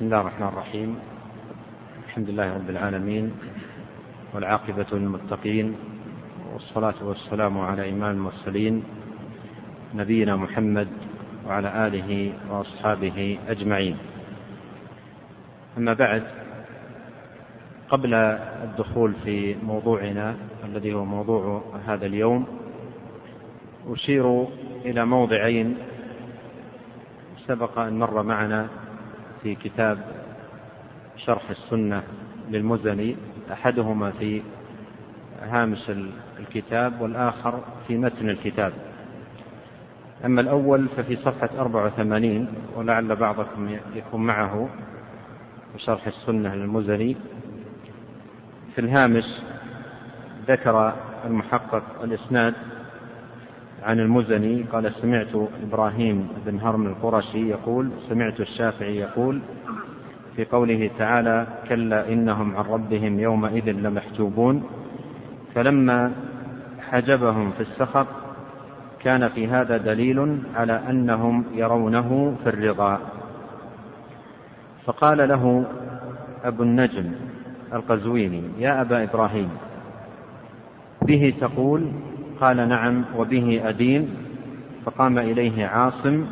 بسم الله الرحمن الرحيم. الحمد لله رب العالمين والعاقبة للمتقين والصلاة والسلام على إمام المرسلين نبينا محمد وعلى آله وأصحابه أجمعين. أما بعد قبل الدخول في موضوعنا الذي هو موضوع هذا اليوم أشير إلى موضعين سبق أن مر معنا في كتاب شرح السنة للمزني أحدهما في هامش الكتاب والآخر في متن الكتاب. أما الأول ففي صفحة 84 ولعل بعضكم يكون معه شرح السنة للمزني. في الهامش ذكر المحقق الإسناد عن المزني قال سمعت إبراهيم بن هرم القرشي يقول سمعت الشافعي يقول في قوله تعالى كلا إنهم عن ربهم يومئذ لمحجوبون فلما حجبهم في السخط كان في هذا دليل على أنهم يرونه في الرضا. فقال له أبو النجم القزويني يا أبا إبراهيم به تقول قال نعم وبه أدين فقام إليه عاصم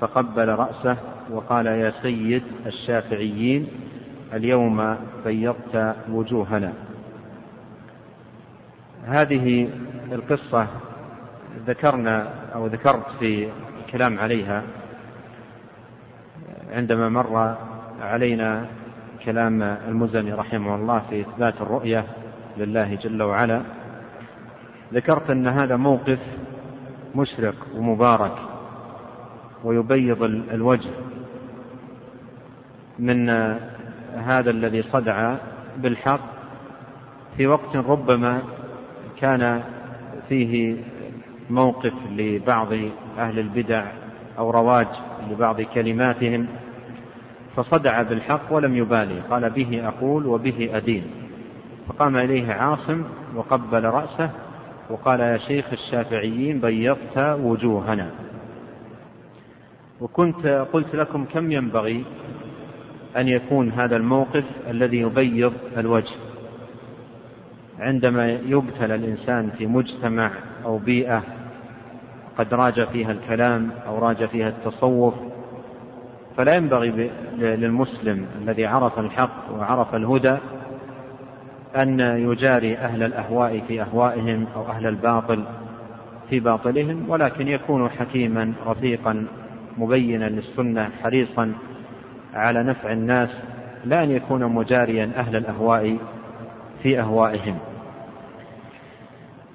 فقبل رأسه وقال يا سيد الشافعيين اليوم بيضت وجوهنا. هذه القصة ذكرنا أو ذكرت في الكلام عليها. عندما مر علينا كلام المزني رحمه الله في إثبات الرؤية لله جل وعلا ذكرت أن هذا موقف مشرق ومبارك ويبيض الوجه من هذا الذي صدع بالحق في وقت ربما كان فيه موقف لبعض أهل البدع أو رواج لبعض كلماتهم فصدع بالحق ولم يبالي. قال به أقول وبه أدين. فقام إليه عاصم وقبل رأسه وقال يا شيخ الشافعيين بيضت وجوهنا. وكنت قلت لكم كم ينبغي أن يكون هذا الموقف الذي يبيض الوجه. عندما يبتلى الإنسان في مجتمع أو بيئة قد راج فيها الكلام أو راج فيها التصوف فلا ينبغي للمسلم الذي عرف الحق وعرف الهدى أن يجاري أهل الأهواء في أهوائهم أو أهل الباطل في باطلهم ولكن يكون حكيما رفيقا مبينا للسنة حريصا على نفع الناس لا أن يكون مجاريا أهل الأهواء في أهوائهم.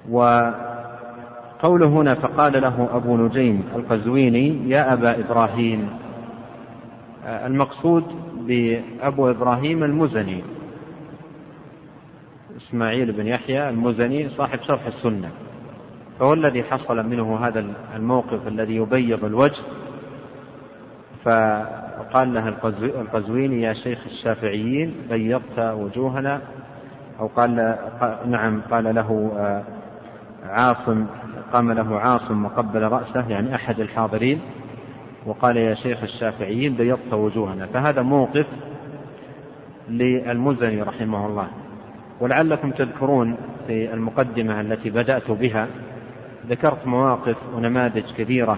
وقوله هنا فقال له أبو نجيم القزويني يا أبا إبراهيم. المقصود بأبو إبراهيم المزني. إسماعيل بن يحيى المزني صاحب شرح السنة. فهو الذي حصل منه هذا الموقف الذي يبيض الوجه. فقال له القزويني يا شيخ الشافعيين بيضت وجوهنا. أو قال نعم قال له آه، عاصم قام له عاصم وقبل رأسه يعني أحد الحاضرين وقال يا شيخ الشافعيين بيضت وجوهنا. فهذا موقف للمزني رحمه الله. ولعلكم تذكرون في المقدمة التي بدأت بها ذكرت مواقف ونماذج كثيرة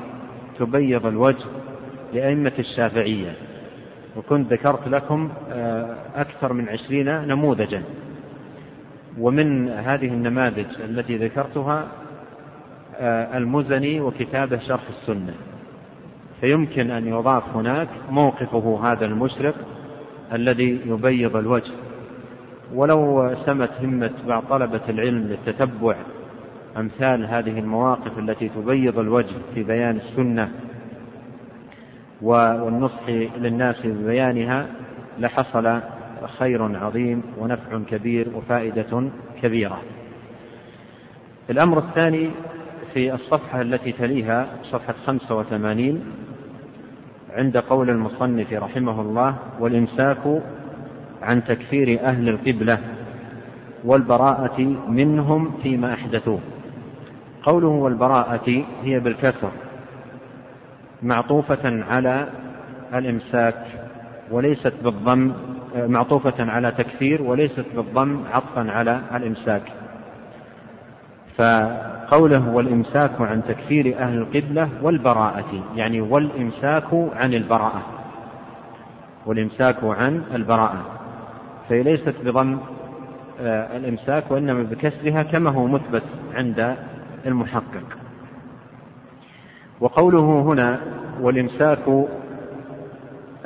تبيض الوجه لأئمة الشافعية وكنت ذكرت لكم آه، أكثر من عشرين نموذجا. ومن هذه النماذج التي ذكرتها آه، المزني وكتابه شرح السنة. فيمكن أن يضاف هناك موقفه هذا المشرق الذي يبيض الوجه. ولو سمت همة بعض طلبة العلم للتتبع أمثال هذه المواقف التي تبيض الوجه في بيان السنة والنصح للناس ببيانها لحصل خير عظيم ونفع كبير وفائدة كبيرة. الأمر الثاني في الصفحة التي تليها صفحة 85 عند قول المصنف رحمه الله والإمساك عن تكفير أهل القبلة والبراءة منهم فيما أحدثوه. قوله والبراءة هي بالكسر معطوفة على الإمساك وليست بالضم معطوفة على تكثير وليست بالضم عطفا على الإمساك. فقوله والإمساك عن تكفير أهل القبلة والبراءة يعني والإمساك عن البراءة والإمساك عن البراءة. فهي ليست بضم آه، الإمساك وإنما بكسرها كما هو مثبت عند المحقق. وقوله هنا والإمساك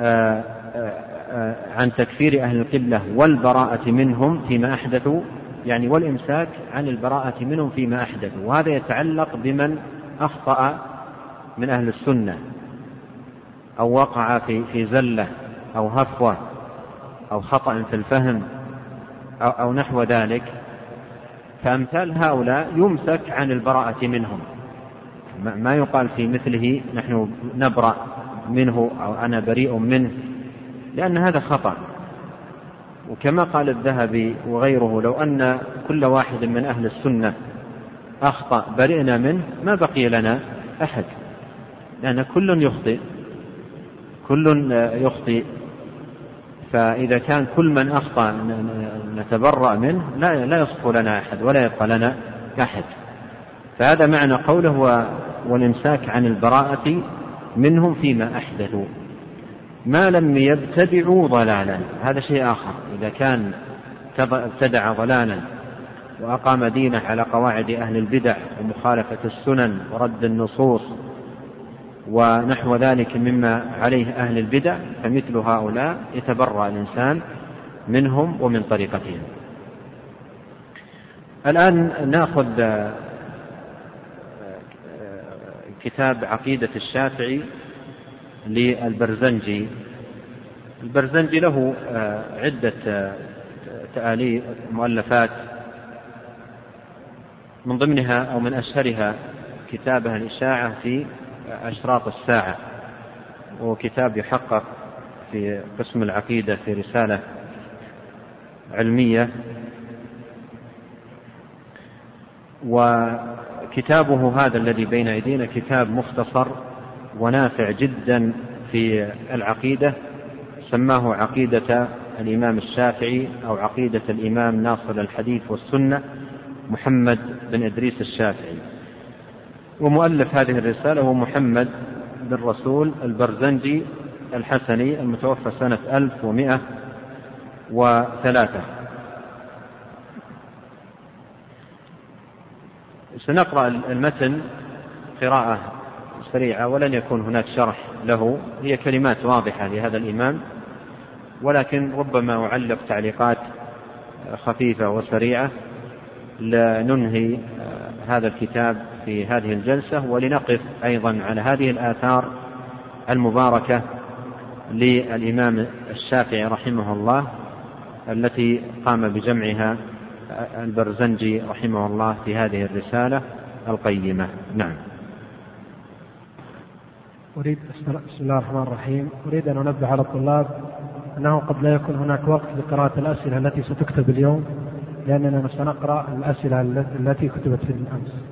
آه، آه، عن تكفير أهل القبلة والبراءة منهم فيما أحدثوا يعني والإمساك عن البراءة منهم فيما أحدثوا. وهذا يتعلق بمن أخطأ من أهل السنة أو وقع في في زلة أو هفوة. أو خطأ في الفهم أو, أو نحو ذلك فأمثال هؤلاء يمسك عن البراءة منهم. ما يقال في مثله نحن نبرأ منه أو أنا بريء منه لأن هذا خطأ. وكما قال الذهبي وغيره لو أن كل واحد من أهل السنة أخطأ برئنا منه ما بقي لنا أحد. لأن كل يخطئ كل يخطئ فإذا كان كل من أخطأ نتبرأ منه لا لا يصف لنا أحد ولا يبقى لنا أحد. فهذا معنى قوله والإمساك عن البراءة منهم فيما أحدثوا. ما لم يبتدعوا ضلالا. هذا شيء آخر. إذا كان ابتدع ضلالا وأقام دينه على قواعد أهل البدع ومخالفة السنن ورد النصوص ونحو ذلك مما عليه أهل البدع فمثل هؤلاء يتبرأ الإنسان منهم ومن طريقتهم. الآن نأخذ كتاب عقيدة الشافعي للبرزنجي. البرزنجي له آه، عدة آه، تآليف مؤلفات. من ضمنها أو من أشهرها كتابه الإشاعة في أشراط الساعة. وكتاب يحقق في قسم العقيدة في رسالة علمية. وكتابه هذا الذي بين أيدينا كتاب مختصر ونافع جدا في العقيدة سماه عقيدة الإمام الشافعي أو عقيدة الإمام ناصر الحديث والسنة محمد بن إدريس الشافعي. ومؤلف هذه الرسالة هو محمد بن رسول البرزنجي الحسني المتوفى سنة 1103 سنقرأ المتن قراءة سريعة ولن يكون هناك شرح له. هي كلمات واضحة لهذا الإمام ولكن ربما أعلق تعليقات خفيفة وسريعة. لننهي هذا الكتاب في هذه الجلسة ولنقف أيضا على هذه الآثار المباركة للإمام الشافعي رحمه الله التي قام بجمعها البرزنجي رحمه الله في هذه الرسالة القيمة. نعم. أريد بسم الله الرحمن الرحيم. أريد أن أنبه على الطلاب أنه قد لا يكون هناك وقت لقراءة الأسئلة التي ستكتب اليوم لأننا سنقرأ الأسئلة التي كتبت في الأمس.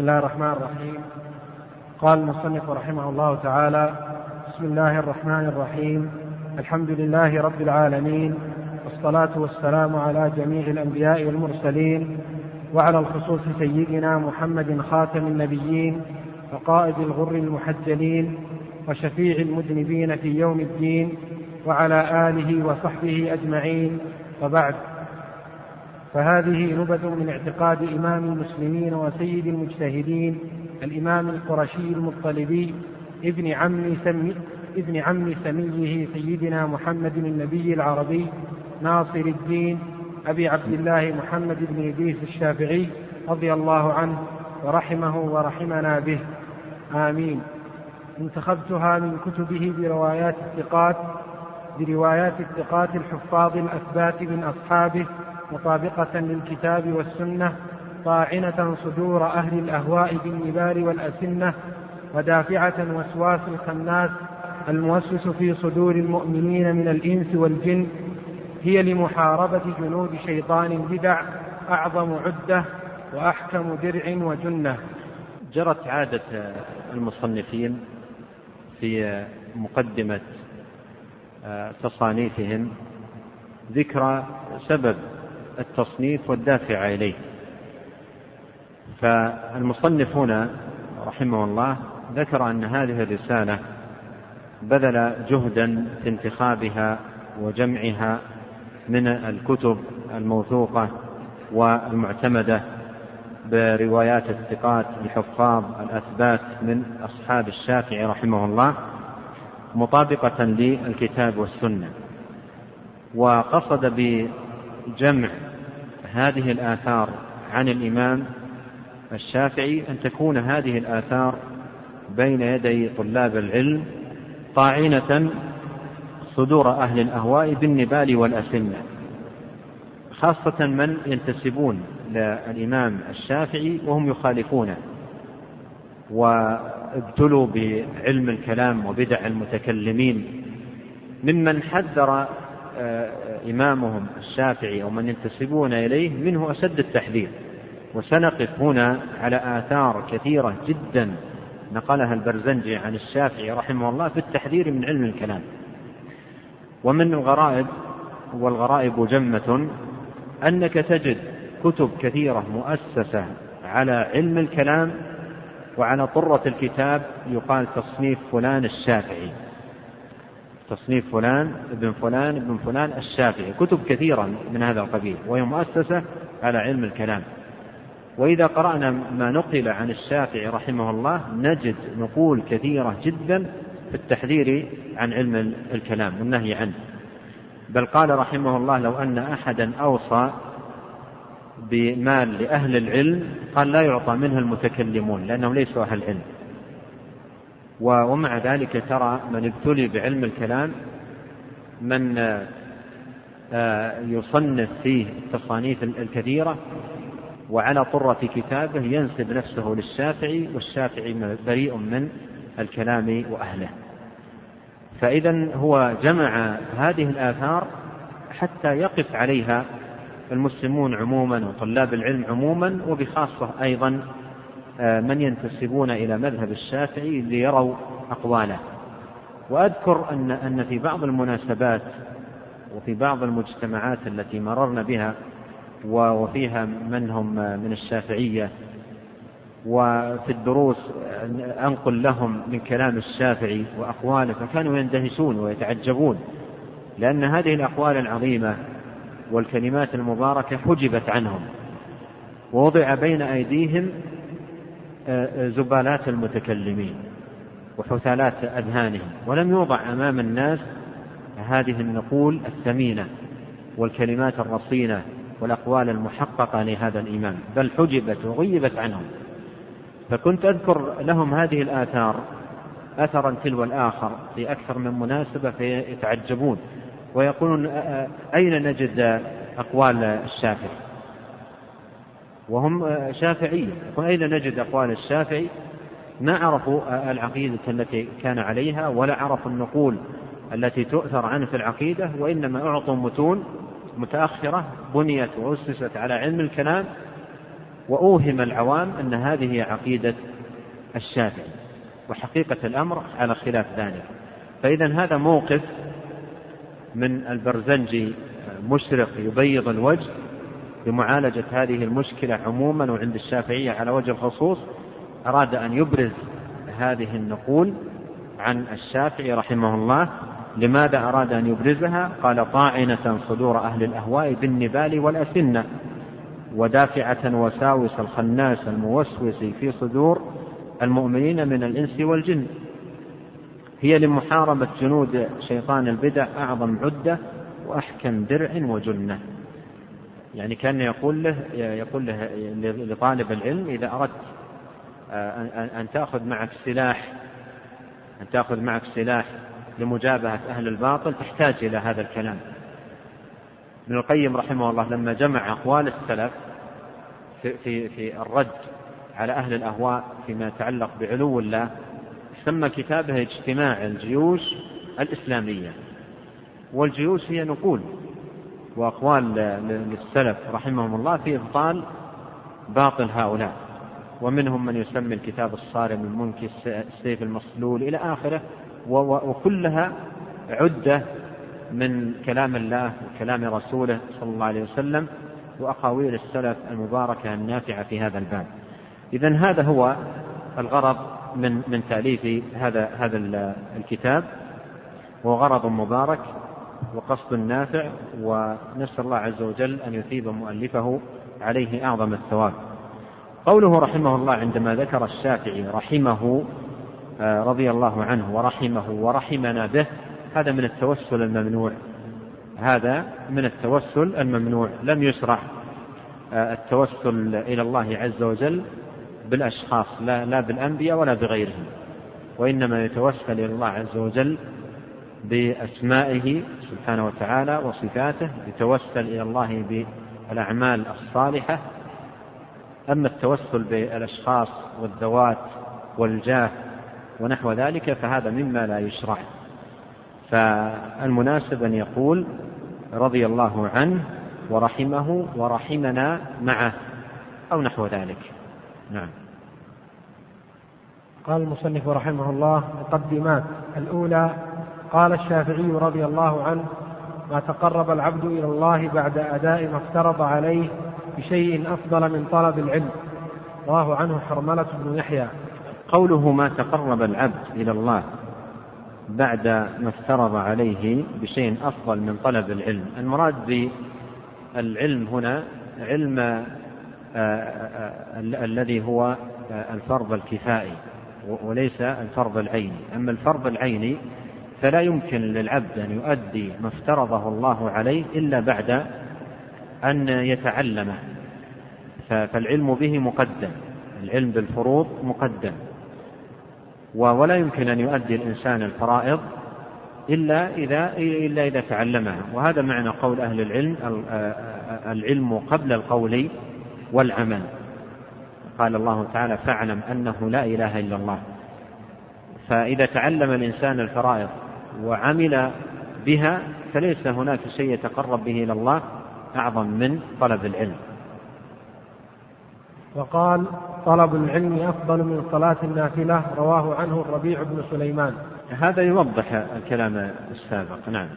بسم الله الرحمن الرحيم قال المصنف رحمه الله تعالى بسم الله الرحمن الرحيم الحمد لله رب العالمين والصلاة والسلام على جميع الأنبياء والمرسلين وعلى الخصوص سيدنا محمد خاتم النبيين وقائد الغر المحجلين وشفيع المذنبين في يوم الدين وعلى آله وصحبه أجمعين وبعد فهذه نبذ من اعتقاد إمام المسلمين وسيد المجتهدين الإمام القرشي المطلبي ابن عم سمي ابن عم سميه سيدنا محمد النبي العربي ناصر الدين أبي عبد الله محمد بن إدريس الشافعي رضي الله عنه ورحمه ورحمنا به. آمين. انتخبتها من كتبه بروايات الثقات بروايات الثقات الحفاظ الأثبات من أصحابه مطابقة للكتاب والسنة طاعنة صدور أهل الأهواء بالنبال والأسنة ودافعة وسواس الخناس الموسوس في صدور المؤمنين من الإنس والجن هي لمحاربة جنود شيطان البدع أعظم عدة وأحكم درع وجنة. جرت عادة المصنفين في مقدمة آه، تصانيفهم ذكر سبب التصنيف والدافع إليه. فالمصنف هنا رحمه الله ذكر أن هذه الرسالة بذل جهدا في انتخابها وجمعها من الكتب الموثوقة والمعتمدة بروايات الثقات الحفاظ الأثبات من أصحاب الشافعي رحمه الله مطابقة للكتاب والسنة. وقصد بجمع هذه الآثار عن الإمام الشافعي أن تكون هذه الآثار بين يدي طلاب العلم طاعنة صدور أهل الأهواء بالنبال والأسنة. خاصة من ينتسبون للإمام الشافعي وهم يخالفونه وابتلوا بعلم الكلام وبدع المتكلمين. ممن حذر إمامهم الشافعي أو من ينتسبون إليه منه أشد التحذير. وسنقف هنا على آثار كثيرة جدا نقلها البرزنجي عن الشافعي رحمه الله في التحذير من علم الكلام. ومن الغرائب والغرائب جمة أنك تجد كتب كثيرة مؤسسة على علم الكلام وعلى طرة الكتاب يقال تصنيف فلان الشافعي. تصنيف فلان ابن فلان ابن فلان الشافعي كتب كثيرة من هذا القبيل وهي مؤسسة على علم الكلام. وإذا قرأنا ما نقل عن الشافعي رحمه الله نجد نقول كثيرة جدا في التحذير عن علم الكلام والنهي عنه. بل قال رحمه الله لو أن أحدا أوصى بمال لأهل العلم قال لا يعطى منه المتكلمون لأنهم ليسوا أهل العلم. ومع ذلك ترى من ابتلي بعلم الكلام من آه، يصنف فيه التصانيف الكثيرة وعلى طرة كتابه ينسب نفسه للشافعي والشافعي بريء من الكلام وأهله. فإذا هو جمع هذه الآثار حتى يقف عليها المسلمون عموما وطلاب العلم عموما وبخاصة أيضا آه، من ينتسبون إلى مذهب الشافعي ليروا أقواله. وأذكر أن أن في بعض المناسبات وفي بعض المجتمعات التي مررنا بها وفيها من هم من الشافعية وفي الدروس أنقل لهم من كلام الشافعي وأقواله فكانوا يندهشون ويتعجبون لأن هذه الأقوال العظيمة والكلمات المباركة حجبت عنهم ووضع بين أيديهم زبالات المتكلمين وحثالات أذهانهم ولم يوضع أمام الناس هذه النقول الثمينة والكلمات الرصينة والأقوال المحققة لهذا الإمام بل حجبت وغيبت عنهم. فكنت أذكر لهم هذه الآثار أثرا تلو الآخر في أكثر من مناسبة فيتعجبون ويقولون أين نجد أقوال الشافعي؟ وهم شافعية. أين نجد أقوال الشافعي؟ ما عرفوا العقيدة التي كان عليها ولا عرفوا النقول التي تؤثر عنه في العقيدة وإنما أعطوا متون متأخرة بنيت وأسست على علم الكلام وأوهم العوام أن هذه هي عقيدة الشافعي. وحقيقة الأمر على خلاف ذلك. فإذا هذا موقف من البرزنجي مشرق يبيض الوجه لمعالجة هذه المشكلة عموما وعند الشافعية على وجه الخصوص أراد أن يبرز هذه النقول عن الشافعي رحمه الله لماذا أراد أن يبرزها؟ قال طاعنة صدور أهل الأهواء بالنبال والأسنة ودافعة وساوس الخناس الموسوس في صدور المؤمنين من الإنس والجن. هي لمحاربة جنود شيطان البدع أعظم عدة وأحكم درع وجنة. يعني كان يقول له يقول له لطالب العلم إذا أردت أن تأخذ معك سلاح أن تأخذ معك سلاح لمجابهة أهل الباطل تحتاج إلى هذا الكلام. ابن القيم رحمه الله لما جمع أقوال السلف في, في, في الرد على أهل الأهواء فيما يتعلق بعلو الله سمى كتابه اجتماع الجيوش الإسلامية. والجيوش هي نقول وأقوال للسلف رحمهم الله في إبطال باطل هؤلاء. ومنهم من يسمي الكتاب الصارم المنكي السيف المصلول إلى آخره وكلها عدة من كلام الله وكلام رسوله صلى الله عليه وسلم وأقاويل السلف المباركة النافعة في هذا الباب. إذا هذا هو الغرض من من تأليف هذا هذا الكتاب. هو غرض مبارك وقصد نافع ونسأل الله عز وجل أن يثيب مؤلفه عليه أعظم الثواب. قوله رحمه الله عندما ذكر الشافعي رحمه آه، رضي الله عنه ورحمه ورحمنا به هذا من التوسل الممنوع. هذا من التوسل الممنوع. لم يشرع آه، التوسل إلى الله عز وجل بالأشخاص لا, لا بالأنبياء ولا بغيرهم. وإنما يتوسل إلى الله عز وجل بأسمائه سبحانه وتعالى وصفاته يتوسل إلى الله بالأعمال الصالحة. أما التوسل بالأشخاص والذوات والجاه ونحو ذلك فهذا مما لا يشرع. فالمناسب أن يقول رضي الله عنه ورحمه ورحمنا معه أو نحو ذلك. نعم. قال المصنف رحمه الله مقدمات. الأولى قال الشافعي رضي الله عنه ما تقرب العبد إلى الله بعد أداء ما افترض عليه بشيء أفضل من طلب العلم رواه عنه حرملة بن يحيى. قوله ما تقرب العبد إلى الله بعد ما افترض عليه بشيء أفضل من طلب العلم. المراد بالعلم هنا علم آه، آه، الذي هو آه، الفرض الكفائي وليس الفرض العيني. أما الفرض العيني فلا يمكن للعبد أن يؤدي ما افترضه الله عليه إلا بعد أن يتعلمه فالعلم به مقدم العلم بالفروض مقدم. ولا يمكن أن يؤدي الإنسان الفرائض إلا إذا إلا إذا تعلمها. وهذا معنى قول أهل العلم العلم قبل القول والعمل. قال الله تعالى فاعلم أنه لا إله إلا الله. فإذا تعلم الإنسان الفرائض وعمل بها فليس هناك شيء يتقرب به إلى الله أعظم من طلب العلم. وقال طلب العلم أفضل من صلاة النافلة رواه عنه الربيع بن سليمان. هذا يوضح الكلام السابق نعم.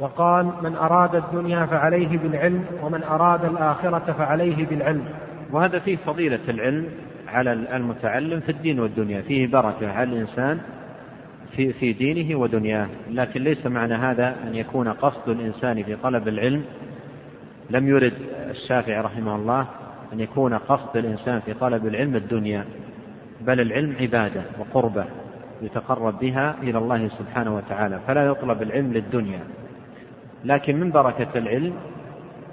وقال من أراد الدنيا فعليه بالعلم ومن أراد الآخرة فعليه بالعلم. وهذا فيه فضيلة العلم على المتعلم في الدين والدنيا فيه بركة على الإنسان في في دينه ودنياه. لكن ليس معنى هذا أن يكون قصد الإنسان في طلب العلم. لم يرد الشافعي رحمه الله أن يكون قصد الإنسان في طلب العلم الدنيا. بل العلم عبادة وقربة يتقرب بها إلى الله سبحانه وتعالى. فلا يطلب العلم للدنيا. لكن من بركة العلم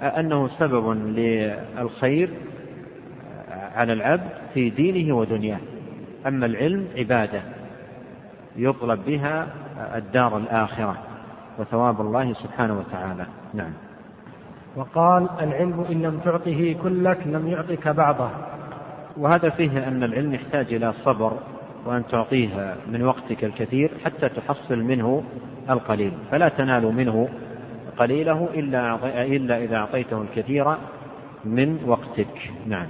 أنه سبب للخير على العبد في دينه ودنياه. أما العلم عبادة. يطلب بها الدار الآخرة وثواب الله سبحانه وتعالى. نعم. وقال العلم إن لم تعطه كلك لم يعطك بعضه. وهذا فيه أن العلم يحتاج إلى صبر وأن تعطيه من وقتك الكثير حتى تحصل منه القليل. فلا تنال منه قليله إلا, إلا إذا أعطيته الكثير من وقتك. نعم.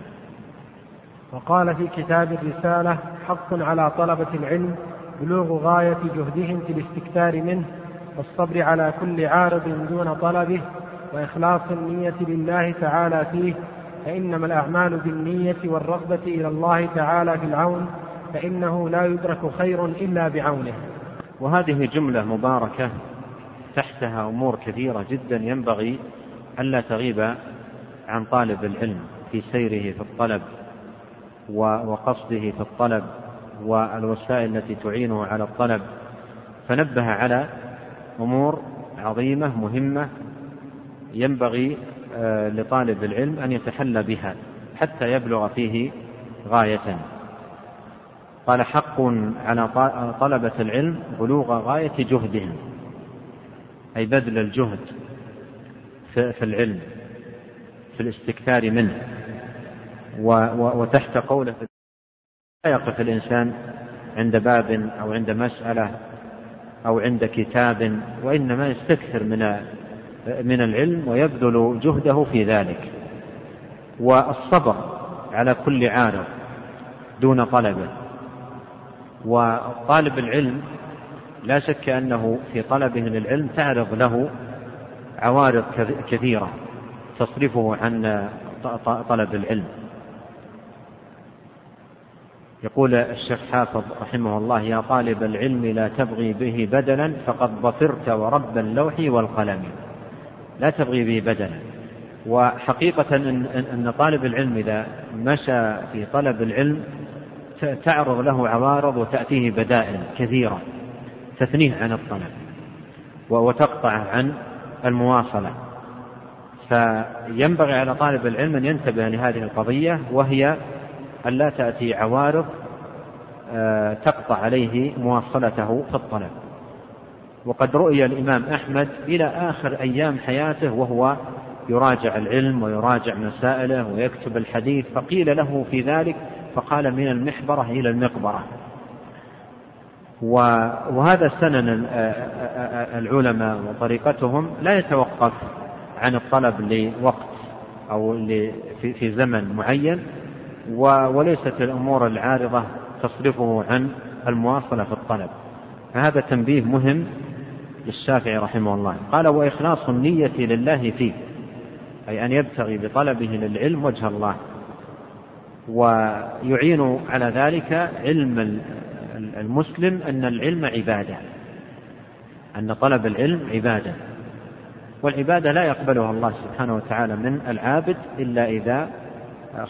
وقال في كتاب الرسالة حق على طلبة العلم بلوغ غاية جهدهم في الاستكثار منه والصبر على كل عارض دون طلبه وإخلاص النية لله تعالى فيه فإنما الأعمال بالنية والرغبة إلى الله تعالى في العون فإنه لا يدرك خير إلا بعونه. وهذه جملة مباركة تحتها أمور كثيرة جدا ينبغي ألا تغيب عن طالب العلم في سيره في الطلب وقصده في الطلب. والوسائل التي تعينه على الطلب فنبه على أمور عظيمة مهمة ينبغي آه، لطالب العلم أن يتحلى بها حتى يبلغ فيه غاية. قال حق على طلبة العلم بلوغ غاية جهدهم أي بذل الجهد في العلم في الاستكثار منه وتحت قولة لا يقف الإنسان عند باب أو عند مسألة أو عند كتاب وإنما يستكثر من من العلم ويبذل جهده في ذلك. والصبر على كل عارض دون طلبه. وطالب العلم لا شك أنه في طلبه للعلم تعرض له عوارض كثيرة تصرفه عن طلب العلم. يقول الشيخ حافظ رحمه الله يا طالب العلم لا تبغي به بدلا فقد ظفرت ورب اللوح والقلم. لا تبغي به بدلا. وحقيقة أن طالب العلم إذا مشى في طلب العلم تعرض له عوارض وتأتيه بدائل كثيرة تثنيه عن الطلب وتقطعه عن المواصلة. فينبغي على طالب العلم أن ينتبه لهذه القضية وهي أن لا تأتي عوارض آه، تقطع عليه مواصلته في الطلب. وقد رؤي الإمام أحمد إلى آخر أيام حياته وهو يراجع العلم ويراجع مسائله ويكتب الحديث فقيل له في ذلك فقال من المحبرة إلى المقبرة. وهذا سنن العلماء وطريقتهم لا يتوقف عن الطلب لوقت أو في زمن معين وليست الأمور العارضة تصرفه عن المواصلة في الطلب. فهذا تنبيه مهم للشافعي رحمه الله. قال وإخلاص النية لله فيه أي أن يبتغي بطلبه للعلم وجه الله. ويعين على ذلك علم المسلم أن العلم عبادة أن طلب العلم عبادة. والعبادة لا يقبلها الله سبحانه وتعالى من العابد إلا إذا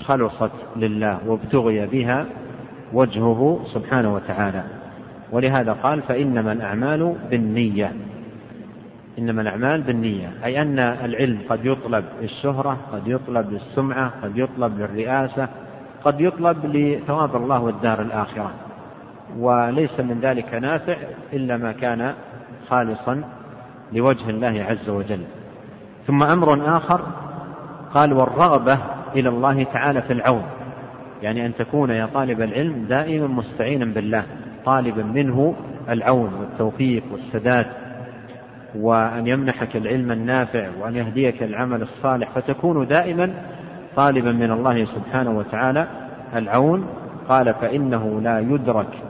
خلصت لله وابتغي بها وجهه سبحانه وتعالى. ولهذا قال فإنما الأعمال بالنية. إنما الأعمال بالنية. أي أن العلم قد يطلب للشهرة قد يطلب للسمعة قد يطلب للرئاسة قد يطلب لثواب الله والدار الآخرة. وليس من ذلك نافع إلا ما كان خالصا لوجه الله عز وجل. ثم أمر آخر قال والرغبة إلى الله تعالى في العون. يعني أن تكون يا طالب العلم دائما مستعينا بالله طالبا منه العون والتوفيق والسداد وأن يمنحك العلم النافع وأن يهديك العمل الصالح فتكون دائما طالبا من الله سبحانه وتعالى العون. قال فإنه لا يدرك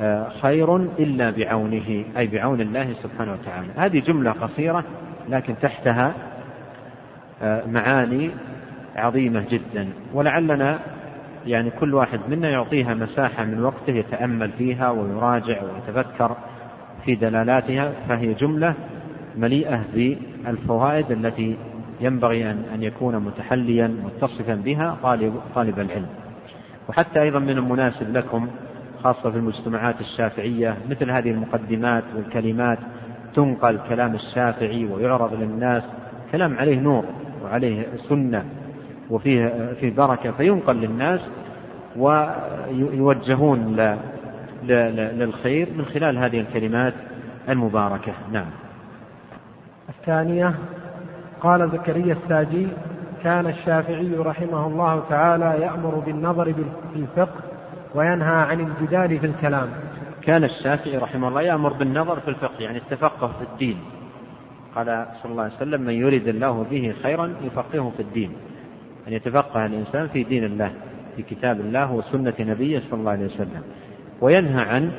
آه، خير إلا بعونه أي بعون الله سبحانه وتعالى. هذه جملة قصيرة لكن تحتها آه، معاني عظيمة جدا. ولعلنا يعني كل واحد منا يعطيها مساحة من وقته يتأمل فيها ويراجع ويتفكر في دلالاتها فهي جملة مليئة بالفوائد التي ينبغي أن يكون متحليا متصفا بها طالب, طالب العلم. وحتى أيضا من المناسب لكم خاصة في المجتمعات الشافعية مثل هذه المقدمات والكلمات تنقل كلام الشافعي ويعرض للناس كلام عليه نور وعليه سنة وفيه في بركة فينقل للناس ويوجهون للخير من خلال هذه الكلمات المباركة. نعم. الثانية قال زكريا الساجي كان الشافعي رحمه الله تعالى يأمر بالنظر في الفقه وينهى عن الجدال في الكلام. كان الشافعي رحمه الله يأمر بالنظر في الفقه يعني التفقه في الدين. قال صلى الله عليه وسلم من يريد الله به خيرا يفقهه في الدين. أن يتفقه الإنسان في دين الله في كتاب الله وسنة نبيه صلى الله عليه وسلم. وينهى عن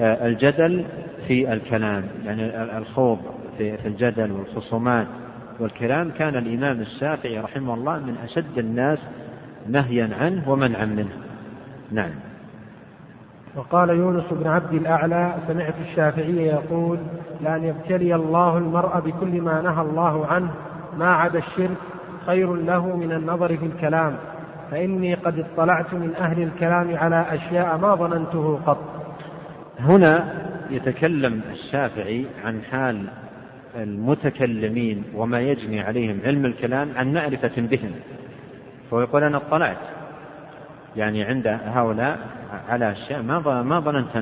آه، الجدل في الكلام يعني الخوض في الجدل والخصومات والكلام. كان الإمام الشافعي رحمه الله من أشد الناس نهيا عنه ومنعا منه. نعم. وقال يونس بن عبد الأعلى سمعت الشافعي يقول لأن يبتلي الله المرء بكل ما نهى الله عنه ما عدا الشرك خير له من النظر في الكلام فإني قد اطلعت من أهل الكلام على أشياء ما ظننته قط. هنا يتكلم الشافعي عن حال المتكلمين وما يجني عليهم علم الكلام عن معرفة بهم. فيقول أنا اطلعت يعني عند هؤلاء على أشياء ما ما ظننت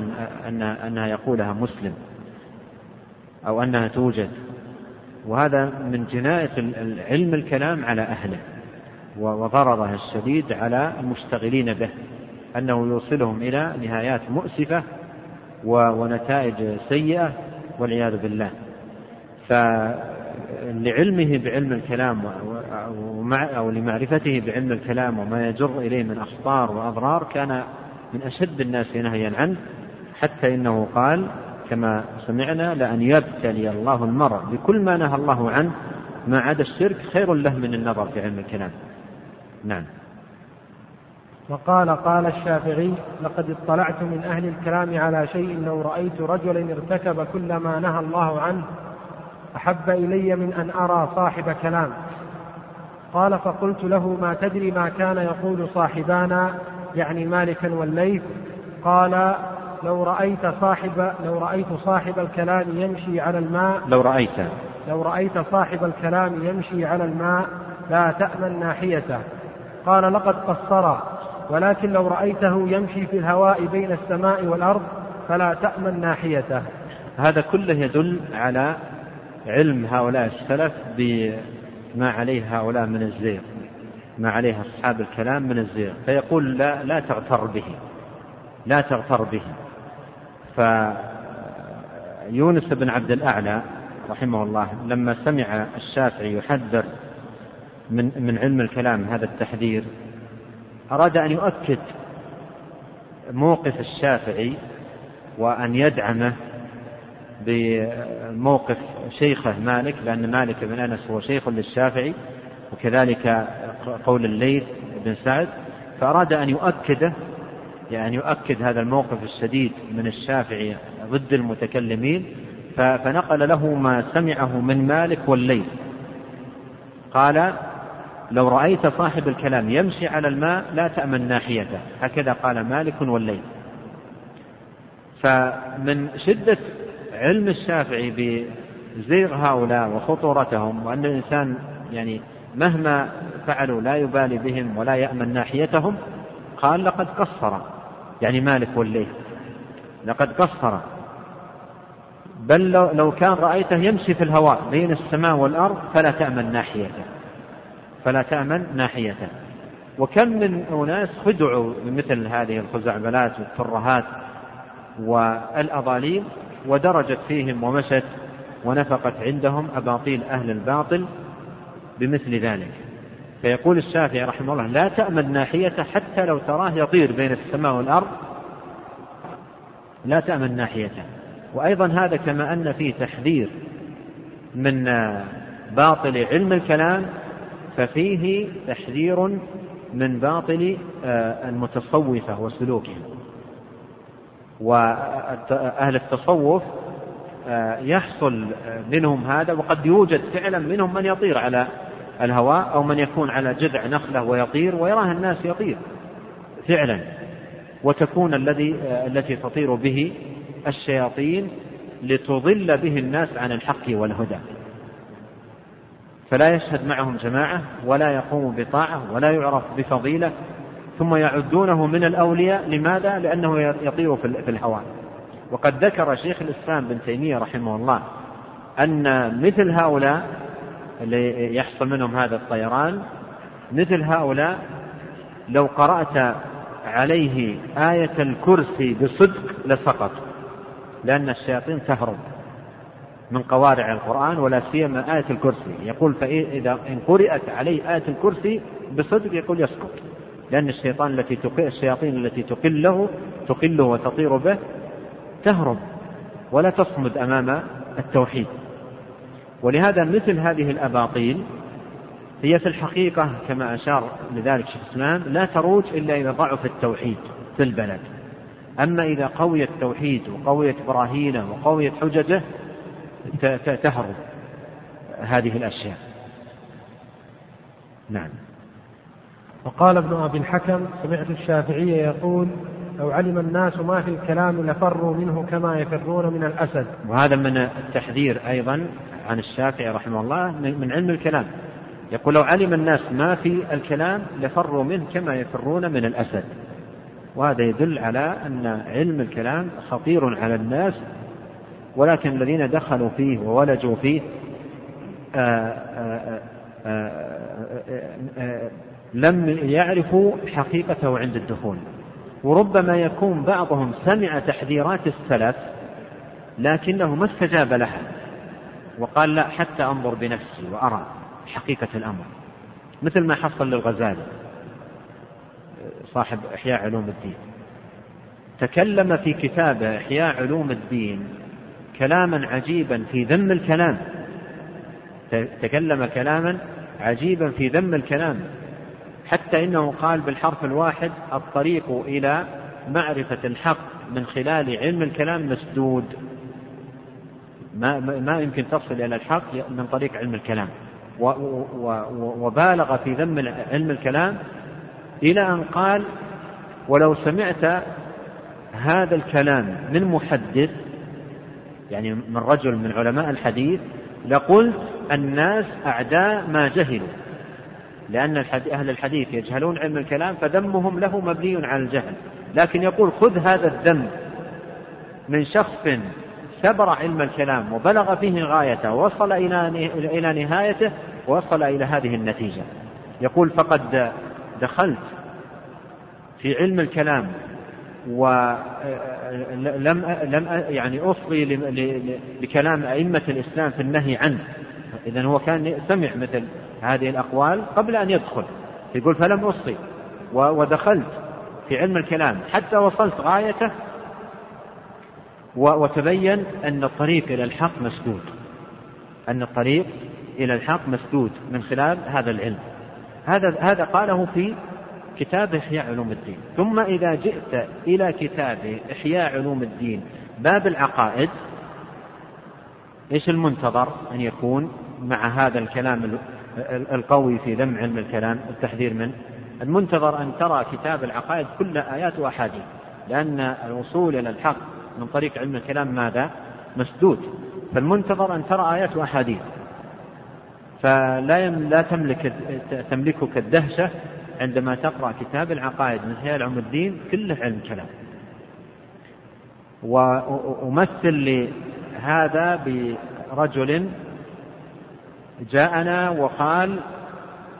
أن أنها يقولها مسلم أو أنها توجد. وهذا من جناية علم الكلام على أهله وضرره الشديد على المشتغلين به أنه يوصلهم إلى نهايات مؤسفة ونتائج سيئة والعياذ بالله. فلعلمه بعلم الكلام أو لمعرفته بعلم الكلام وما يجر إليه من أخطار وأضرار كان من أشد الناس نهيا عنه حتى إنه قال كما سمعنا لأن يبتلي الله المرء بكل ما نهى الله عنه ما عدا الشرك خير له من النظر في علم الكلام. نعم. وقال قال الشافعي لقد اطلعت من أهل الكلام على شيء لو رأيت رجلا ارتكب كل ما نهى الله عنه أحب إلي من أن أرى صاحب كلام. قال فقلت له ما تدري ما كان يقول صاحبانا يعني مالكا والليث؟ قال لو رأيت صاحب لو رأيت صاحب الكلام يمشي على الماء لو رأيت. لو رأيت صاحب الكلام يمشي على الماء لا تأمن ناحيته. قال لقد قصر. ولكن لو رأيته يمشي في الهواء بين السماء والأرض فلا تأمن ناحيته. هذا كله يدل على علم هؤلاء السلف بما عليه هؤلاء من الزيغ ما عليه أصحاب الكلام من الزيغ. فيقول لا, لا تغتر به. لا تغتر به. فيونس بن عبد الأعلى رحمه الله لما سمع الشافعي يحذر من من علم الكلام هذا التحذير أراد أن يؤكد موقف الشافعي وأن يدعمه بموقف شيخه مالك لأن مالك بن أنس هو شيخ للشافعي وكذلك قول الليث بن سعد فأراد أن يؤكده يعني يؤكد هذا الموقف الشديد من الشافعي ضد المتكلمين فنقل له ما سمعه من مالك والليث قال لو رأيت صاحب الكلام يمشي على الماء لا تأمن ناحيته. هكذا قال مالك والليث فمن شدة علم الشافعي بزيغ هؤلاء وخطورتهم وأن الإنسان يعني مهما فعلوا لا يبالي بهم ولا يأمن ناحيتهم قال لقد قصر. يعني مالك والليث. لقد قصر. بل لو, لو كان رأيته يمشي في الهواء بين السماء والأرض فلا تأمن ناحيته. فلا تأمن ناحيته. وكم من أناس خدعوا بمثل هذه الخزعبلات والترهات والأضاليل ودرجت فيهم ومشت ونفقت عندهم أباطيل أهل الباطل بمثل ذلك. فيقول الشافعي رحمه الله لا تأمن ناحيته حتى لو تراه يطير بين السماء والأرض. لا تأمن ناحيته. وأيضا هذا كما أن فيه تحذير من باطل علم الكلام ففيه تحذير من باطل آه، المتصوفة وسلوكهم. وأهل التصوف آه، يحصل منهم هذا وقد يوجد فعلا منهم من يطير على الهواء أو من يكون على جذع نخلة ويطير ويراه الناس يطير فعلا. وتكون الذي آه، التي تطير به الشياطين لتضل به الناس عن الحق والهدى. فلا يشهد معهم جماعة ولا يقوم بطاعة ولا يعرف بفضيلة ثم يعدونه من الأولياء. لماذا؟ لأنه يطير في الهواء. وقد ذكر شيخ الإسلام بن تيمية رحمه الله أن مثل هؤلاء اللي يحصل منهم هذا الطيران مثل هؤلاء لو قرأت عليه آية الكرسي بصدق لسقط لأن الشياطين تهرب من قوارع القرآن ولا سيما آية الكرسي. يقول فإذا إن قرأت عليه آية الكرسي بصدق يقول يسقط لأن الشيطان التي الشياطين التي تقله تقله وتطير به تهرب ولا تصمد أمام التوحيد. ولهذا مثل هذه الأباطيل هي في الحقيقة كما أشار لذلك شيخ الإسلام لا تروج إلا إذا ضعف التوحيد في البلد. أما إذا قوي التوحيد وقويت براهينه وقويت حججة تهرب هذه الأشياء. نعم. وقال ابن أبي الحكم سمعت الشافعي يقول لو علم الناس ما في الكلام لفروا منه كما يفرون من الأسد. وهذا من التحذير أيضا عن الشافعي رحمه الله من علم الكلام. يقول لو علم الناس ما في الكلام لفروا منه كما يفرون من الأسد. وهذا يدل على أن علم الكلام خطير على الناس ولكن الذين دخلوا فيه وولجوا فيه آآ آآ آآ لم يعرفوا حقيقته عند الدخول. وربما يكون بعضهم سمع تحذيرات السلف لكنه ما استجاب لها. وقال لا حتى أنظر بنفسي وأرى حقيقة الأمر. مثل ما حصل للغزالي صاحب إحياء علوم الدين. تكلم في كتابه إحياء علوم الدين كلاما عجيبا في ذم الكلام. تكلم كلاما عجيبا في ذم الكلام. حتى إنه قال بالحرف الواحد الطريق إلى معرفة الحق من خلال علم الكلام مسدود. ما ما يمكن تصل إلى الحق من طريق علم الكلام. وبالغ في ذم علم الكلام إلى أن قال ولو سمعت هذا الكلام من محدث يعني من رجل من علماء الحديث لقلت الناس أعداء ما جهلوا. لأن أهل الحديث يجهلون علم الكلام فذمهم له مبني على الجهل. لكن يقول خذ هذا الذم من شخص سبر علم الكلام وبلغ فيه غايته ووصل إلى نهايته ووصل إلى هذه النتيجة. يقول فقد دخلت في علم الكلام ولم لم يعني أصغي لكلام أئمة الإسلام في النهي عنه. إذا هو كان سمع مثل هذه الأقوال قبل أن يدخل. يقول فلم أصغي ودخلت في علم الكلام حتى وصلت غايته وتبين أن الطريق إلى الحق مسدود. أن الطريق إلى الحق مسدود من خلال هذا العلم. هذا هذا قاله في كتاب إحياء علوم الدين. ثم إذا جئت إلى كتاب إحياء علوم الدين باب العقائد إيش المنتظر أن يكون مع هذا الكلام القوي في ذم علم الكلام التحذير منه؟ المنتظر أن ترى كتاب العقائد كل آيات وأحاديث لأن الوصول إلى الحق من طريق علم الكلام ماذا؟ مسدود. فالمنتظر أن ترى آيات وأحاديث. فلا لا تملك تملكك الدهشة عندما تقرأ كتاب العقائد من خلال علم الدين كله علم كلام. وأمثل لهذا برجل جاءنا وقال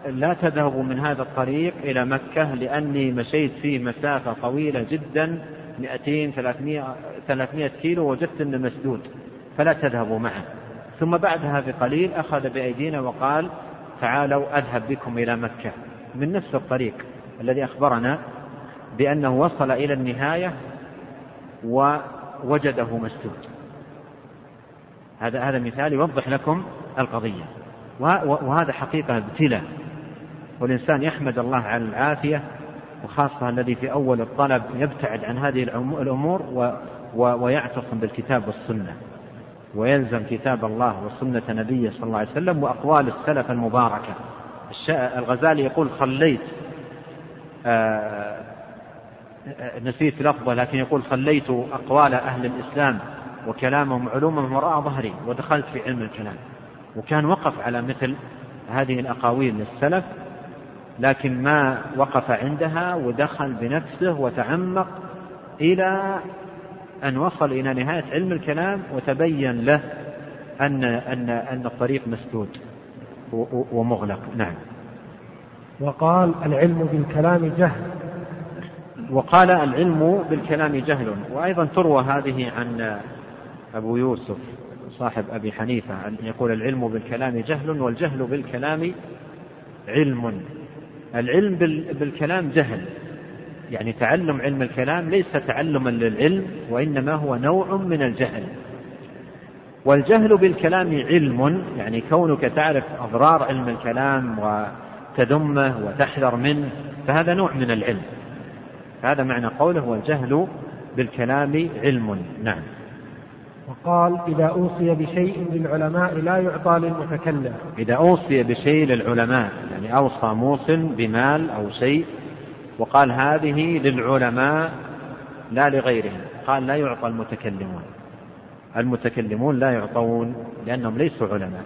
لا تذهبوا من هذا الطريق إلى مكة لأني مشيت فيه مسافة طويلة جدا 200 300 300 كيلو وجدت أنه مسدود فلا تذهبوا معه. ثم بعدها بقليل أخذ بأيدينا وقال تعالوا أذهب بكم إلى مكة. من نفس الطريق الذي أخبرنا بأنه وصل إلى النهاية ووجده مسدود. هذا هذا مثال يوضح لكم القضية. وهذا حقيقة ابتلاء والإنسان يحمد الله على العافية وخاصة الذي في أول الطلب يبتعد عن هذه الأمور ويعتصم بالكتاب والسنة. ويلزم كتاب الله وسنة نبيه صلى الله عليه وسلم وأقوال السلف المباركة. الغزالي يقول خليت آه، نسيت لفظه لكن يقول خليت أقوال أهل الإسلام وكلامهم علومهم وراء ظهري ودخلت في علم الكلام. وكان وقف على مثل هذه الأقاويل للسلف لكن ما وقف عندها ودخل بنفسه وتعمق إلى أن وصل إلى نهاية علم الكلام وتبين له أن أن أن الطريق مسدود ومغلق. نعم. وقال العلم بالكلام جهل. وقال العلم بالكلام جهل. وأيضا تروى هذه عن أبو يوسف صاحب أبي حنيفة أن يقول العلم بالكلام جهل والجهل بالكلام علم. العلم بالكلام جهل. يعني تعلم علم الكلام ليس تعلما للعلم وإنما هو نوع من الجهل. والجهل بالكلام علم يعني كونك تعرف أضرار علم الكلام وتذمه وتحذر منه فهذا نوع من العلم. هذا معنى قوله والجهل بالكلام علم. نعم. وقال إذا أوصي بشيء للعلماء لا يعطى للمتكلم. إذا أوصي بشيء للعلماء يعني أوصى موص بمال أو شيء وقال هذه للعلماء لا لغيرهم قال لا يعطى المتكلمون. المتكلمون لا يعطون لأنهم ليسوا علماء.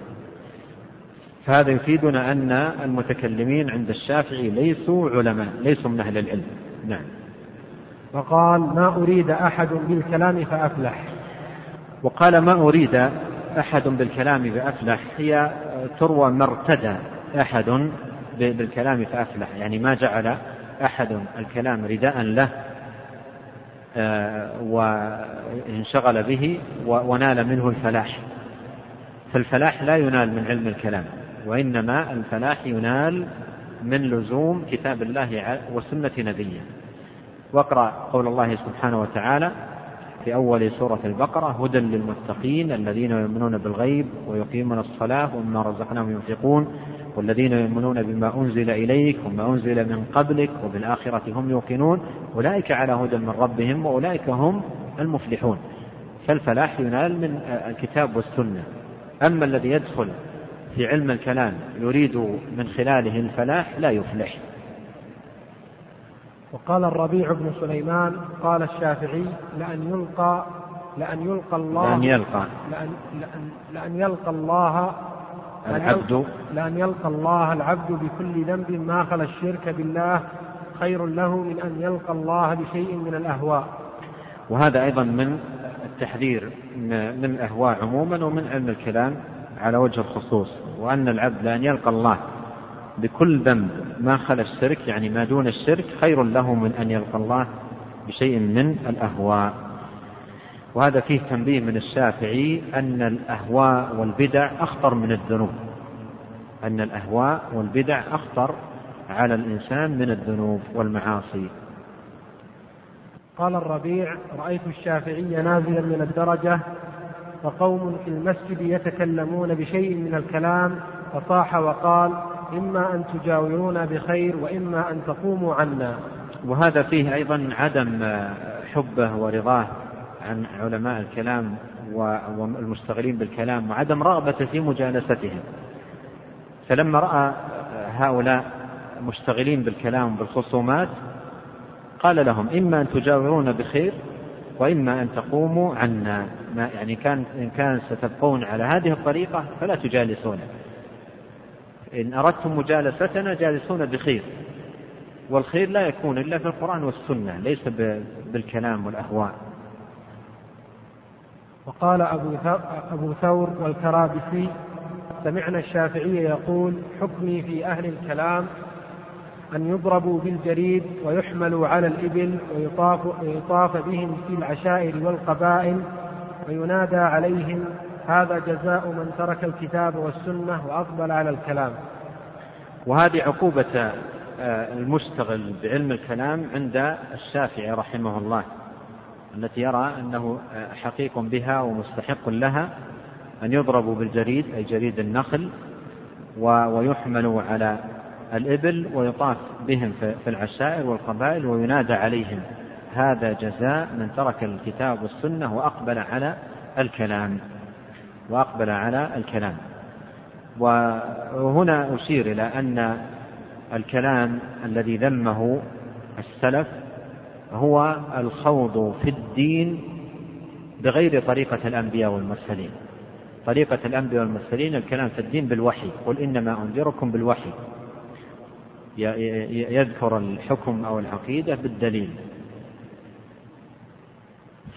فهذا يفيدنا أن المتكلمين عند الشافعي ليسوا علماء ليسوا من أهل العلم. نعم. وقال ما أريد أحد بالكلام فأفلح. وقال ما أريد أحد بالكلام فأفلح هي تروى ما ارتدى أحد بالكلام فأفلح يعني ما جعل أحد الكلام رداء له آه، وانشغل به ونال منه الفلاح. فالفلاح لا ينال من علم الكلام وإنما الفلاح ينال من لزوم كتاب الله وسنة نبيه. واقرأ قول الله سبحانه وتعالى في أول سورة البقرة هدى للمتقين الذين يؤمنون بالغيب ويقيمون الصلاة ومما رزقناهم ينفقون والذين يؤمنون بما أنزل إليك وما أنزل من قبلك وبالآخرة هم يوقنون أولئك على هدى من ربهم وأولئك هم المفلحون. فالفلاح ينال من الكتاب والسنة. أما الذي يدخل في علم الكلام يريد من خلاله الفلاح لا يفلح. وقال الربيع بن سليمان قال الشافعي لأن يلقى لأن يلقى الله لأن يلقى. لأن, لأن, لأن يلقى الله العبد. لأن يلقى الله العبد بكل ذنب ما خلا الشرك بالله خير له من أن يلقى الله بشيء من الأهواء. وهذا أيضا من التحذير من الأهواء عموما ومن علم الكلام على وجه الخصوص وأن العبد لأن يلقى الله. بكل ذنب. ما خلا الشرك يعني ما دون الشرك خير له من أن يلقى الله بشيء من الأهواء. وهذا فيه تنبيه من الشافعي أن الأهواء والبدع أخطر من الذنوب. أن الأهواء والبدع أخطر على الإنسان من الذنوب والمعاصي. قال الربيع رأيت الشافعي نازلا من الدرجة وقوم في المسجد يتكلمون بشيء من الكلام فصاح وقال إما أن تجاورونا بخير وإما أن تقوموا عنا. وهذا فيه أيضا عدم حبه ورضاه عن علماء الكلام والمشتغلين بالكلام وعدم رغبته في مجالستهم. فلما رأى هؤلاء مشتغلين بالكلام بالخصومات قال لهم إما أن تجاورون بخير وإما أن تقوموا عنا. ما يعني كان إن كان ستبقون على هذه الطريقة فلا تجالسونا إن أردتم مجالستنا جالسونا بخير والخير لا يكون إلا في القرآن والسنة ليس بالكلام والأهواء. وقال أبو أبو ثور والكرابسي سمعنا الشافعي يقول حكمي في أهل الكلام أن يضربوا بالجريد ويحملوا على الإبل ويطاف, ويطاف بهم في العشائر والقبائل وينادى عليهم هذا جزاء من ترك الكتاب والسنة وأقبل على الكلام. وهذه عقوبة آه، المشتغل بعلم الكلام عند الشافعي رحمه الله التي يرى أنه آه، حقيق بها ومستحق لها أن يضربوا بالجريد أي جريد النخل ويحملوا على الإبل ويطاف بهم في العشائر والقبائل وينادى عليهم. هذا جزاء من ترك الكتاب والسنة وأقبل على الكلام. وأقبل على الكلام. وهنا أشير إلى أن الكلام الذي ذمه السلف هو الخوض في الدين بغير طريقة الأنبياء والمرسلين. طريقة الأنبياء والمرسلين الكلام في الدين بالوحي. قل إنما أنذركم بالوحي. يذكر الحكم أو العقيدة بالدليل.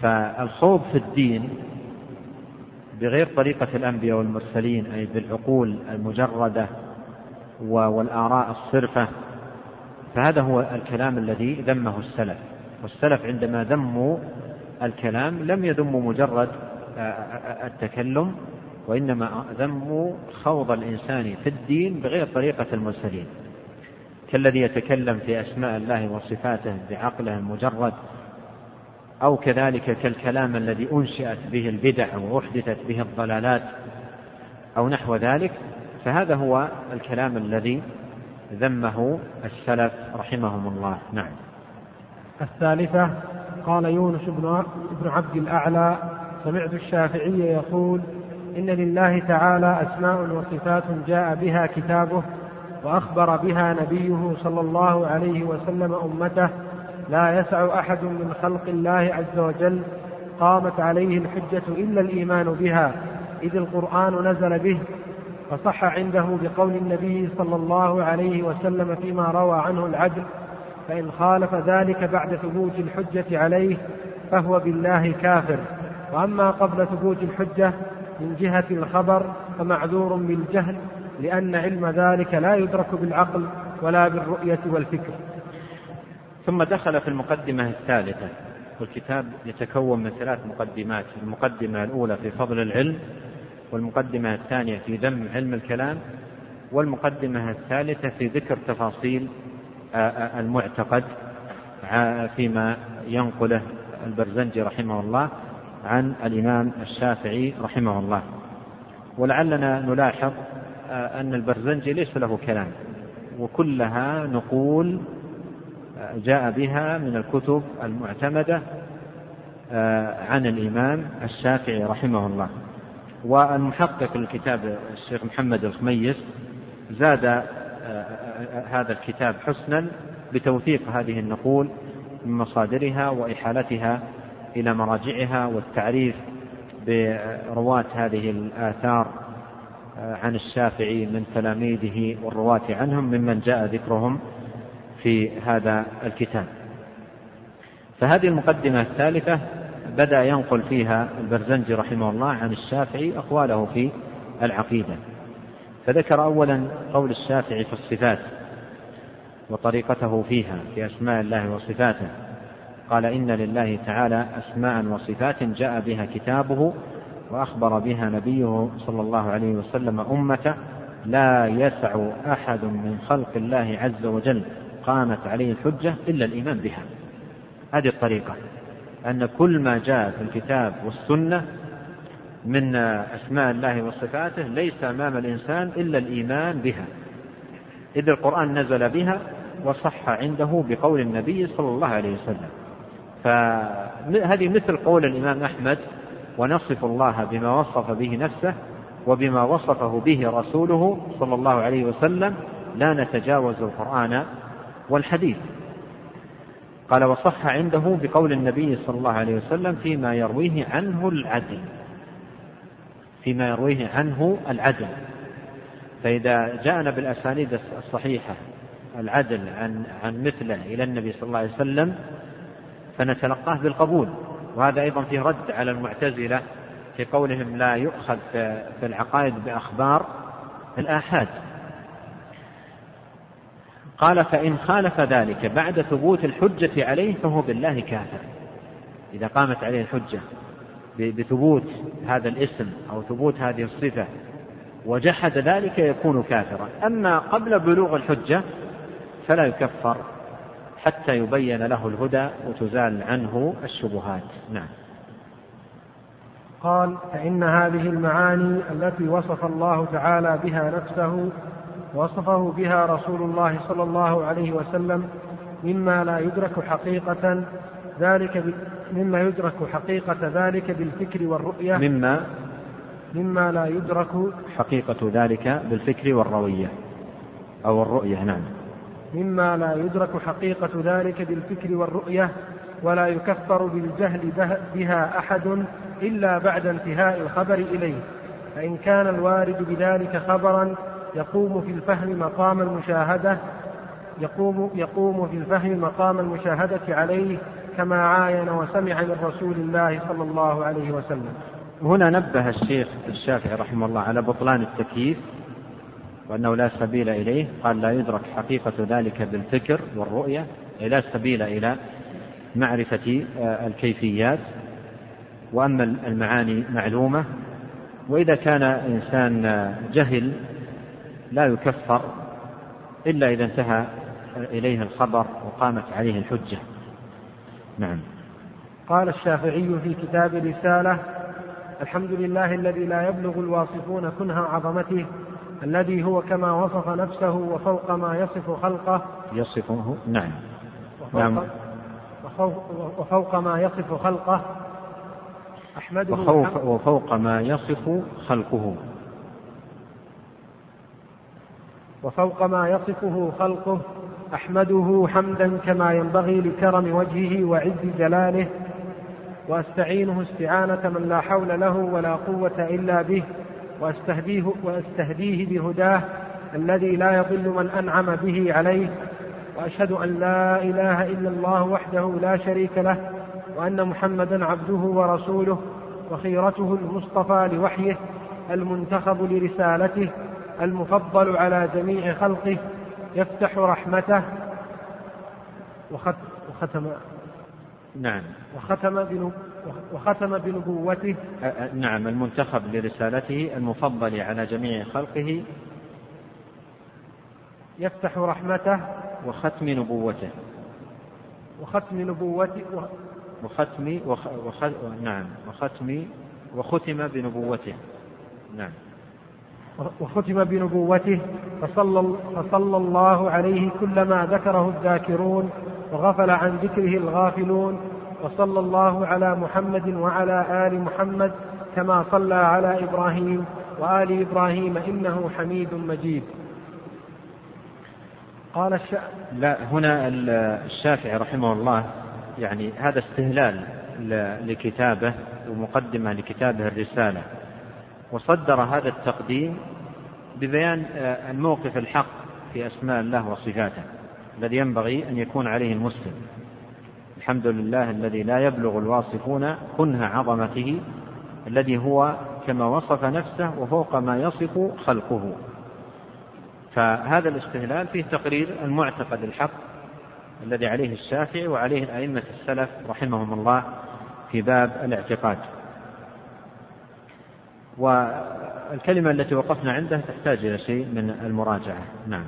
فالخوض في الدين بغير طريقة الأنبياء والمرسلين أي بالعقول المجردة والآراء الصرفة. فهذا هو الكلام الذي ذمه السلف. والسلف عندما ذموا الكلام لم يذموا مجرد التكلم وإنما ذموا خوض الإنسان في الدين بغير طريقة المرسلين. كالذي يتكلم في أسماء الله وصفاته بعقله المجرد أو كذلك كالكلام الذي أنشئت به البدع وأحدثت به الضلالات أو نحو ذلك فهذا هو الكلام الذي ذمه السلف رحمهم الله. نعم. الثالثة قال يونس بن عبد الأعلى سمعت الشافعي يقول إن لله تعالى أسماء وصفات جاء بها كتابه وأخبر بها نبيه صلى الله عليه وسلم أمته لا يسع أحد من خلق الله عز وجل قامت عليه الحجة إلا الإيمان بها إذ القرآن نزل به فصح عنده بقول النبي صلى الله عليه وسلم فيما روى عنه العدل فإن خالف ذلك بعد ثبوت الحجة عليه فهو بالله كافر. وأما قبل ثبوت الحجة من جهة الخبر فمعذور بالجهل لأن علم ذلك لا يدرك بالعقل ولا بالرؤية والفكر. ثم دخل في المقدمة الثالثة والكتاب يتكون من ثلاث مقدمات المقدمة الأولى في فضل العلم والمقدمة الثانية في ذم علم الكلام والمقدمة الثالثة في ذكر تفاصيل المعتقد فيما ينقله البرزنجي رحمه الله عن الإمام الشافعي رحمه الله. ولعلنا نلاحظ أن البرزنجي ليس له كلام وكلها نقول جاء بها من الكتب المعتمدة آه، عن الإمام الشافعي رحمه الله. والمحقق للكتاب الشيخ محمد الخميس زاد هذا الكتاب حسنا بتوثيق هذه النقول من مصادرها وإحالتها إلى مراجعها والتعريف برواة هذه الآثار آه، عن الشافعي من تلاميذه والرواة عنهم ممن جاء ذكرهم. في هذا الكتاب. فهذه المقدمة الثالثة بدأ ينقل فيها البرزنجي رحمه الله عن الشافعي أقواله في العقيدة. فذكر أولا قول الشافعي في الصفات وطريقته فيها في أسماء الله وصفاته. قال إن لله تعالى أسماء وصفات جاء بها كتابه وأخبر بها نبيه صلى الله عليه وسلم أمته لا يسع أحد من خلق الله عز وجل. قامت عليه الحجة إلا الإيمان بها. هذه الطريقة أن كل ما جاء في الكتاب والسنة من أسماء الله وصفاته ليس أمام الإنسان إلا الإيمان بها. إذ القرآن نزل بها وصح عنده بقول النبي صلى الله عليه وسلم. فهذه مثل قول الإمام أحمد ونصف الله بما وصف به نفسه وبما وصفه به رسوله صلى الله عليه وسلم لا نتجاوز القرآن والحديث. قال وصح عنده بقول النبي صلى الله عليه وسلم فيما يرويه عنه العدل. فيما يرويه عنه العدل. فإذا جاءنا بالأسانيد الصحيحة العدل عن عن مثله إلى النبي صلى الله عليه وسلم فنتلقاه بالقبول. وهذا أيضا فيه رد على المعتزلة في قولهم لا يؤخذ في العقائد بأخبار الآحاد. قال فإن خالف ذلك بعد ثبوت الحجة عليه فهو بالله كافر. إذا قامت عليه الحجة بثبوت هذا الاسم أو ثبوت هذه الصفة وجحد ذلك يكون كافرا. أما قبل بلوغ الحجة فلا يكفر حتى يبين له الهدى وتزال عنه الشبهات. نعم. قال فإن هذه المعاني التي وصف الله تعالى بها نفسه وصفه بها رسول الله صلى الله عليه وسلم مما لا يدرك حقيقة ذلك مما يدرك حقيقة ذلك بالفكر والرؤية. مما مما لا يدرك حقيقة ذلك بالفكر والروية أو الرؤية نعم. مما لا يدرك حقيقة ذلك بالفكر والرؤية ولا يكفر بالجهل بها أحد إلا بعد انتهاء الخبر إليه. فإن كان الوارد بذلك خبرا يقوم في الفهم مقام المشاهدة يقوم, يقوم في الفهم مقام المشاهدة عليه كما عاين وسمع من رسول الله صلى الله عليه وسلم. هنا نبه الشيخ الشافعي رحمه الله على بطلان التكييف وأنه لا سبيل إليه. قال لا يدرك حقيقة ذلك بالفكر والرؤية لا سبيل إلى معرفة آه، الكيفيات. وأما المعاني معلومة وإذا كان إنسان جهل لا يكفر إلا إذا انتهى إليه الخبر وقامت عليه الحجة. نعم. قال الشافعي في كتاب رسالة الحمد لله الذي لا يبلغ الواصفون كنه عظمته الذي هو كما وصف نفسه وفوق ما يصف خلقه. يصفه نعم. وفوق, نعم. وفوق ما يصف خلقه. أحمده وفوق, وفوق ما يصف خلقه. وفوق ما يصفه خلقه أحمده حمدا كما ينبغي لكرم وجهه وعز جلاله وأستعينه استعانة من لا حول له ولا قوة إلا به وأستهديه, وأستهديه بهداه الذي لا يضل من أنعم به عليه وأشهد أن لا إله إلا الله وحده لا شريك له وأن محمدا عبده ورسوله وخيرته المصطفى لوحيه المنتخب لرسالته المفضل على جميع خلقه يفتح رحمته. وختم نعم. وختم وختم بنبوته. نعم المنتخب لرسالته المفضل على جميع خلقه. يفتح رحمته. وختم نبوته. وختم نبوته. وختم وخ... وخ... نعم وختم وختم بنبوته. نعم. وختم بنبوته فصلى, فصلى الله عليه كلما ذكره الذاكرون وغفل عن ذكره الغافلون وصلى الله على محمد وعلى آل محمد كما صلى على إبراهيم وآل إبراهيم إنه حميد مجيد. قال الش... لا هنا الشافعي رحمه الله يعني هذا استهلال لكتابه ومقدمة لكتابه الرسالة. وصدر هذا التقديم ببيان آه، الموقف الحق في أسماء الله وصفاته الذي ينبغي أن يكون عليه المسلم. الحمد لله الذي لا يبلغ الواصفون كنه عظمته الذي هو كما وصف نفسه وفوق ما يصف خلقه. فهذا الاستهلال فيه تقرير المعتقد الحق الذي عليه الشافعي وعليه أئمة السلف رحمهم الله في باب الاعتقاد. والكلمة التي وقفنا عندها تحتاج إلى شيء من المراجعة. نعم.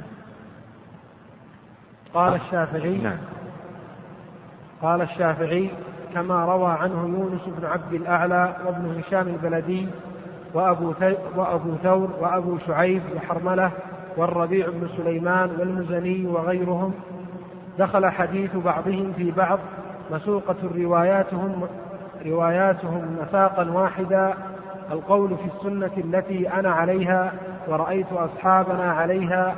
قال الشافعي نعم. قال الشافعي كما روى عنه يونس بن عبد الأعلى وابن هشام البلدي وأبو, وأبو ثور وأبو شعيب وحرملة والربيع بن سليمان والمزني وغيرهم دخل حديث بعضهم في بعض مسوقة رواياتهم رواياتهم نفاقا واحدا القول في السنة التي أنا عليها ورأيت أصحابنا عليها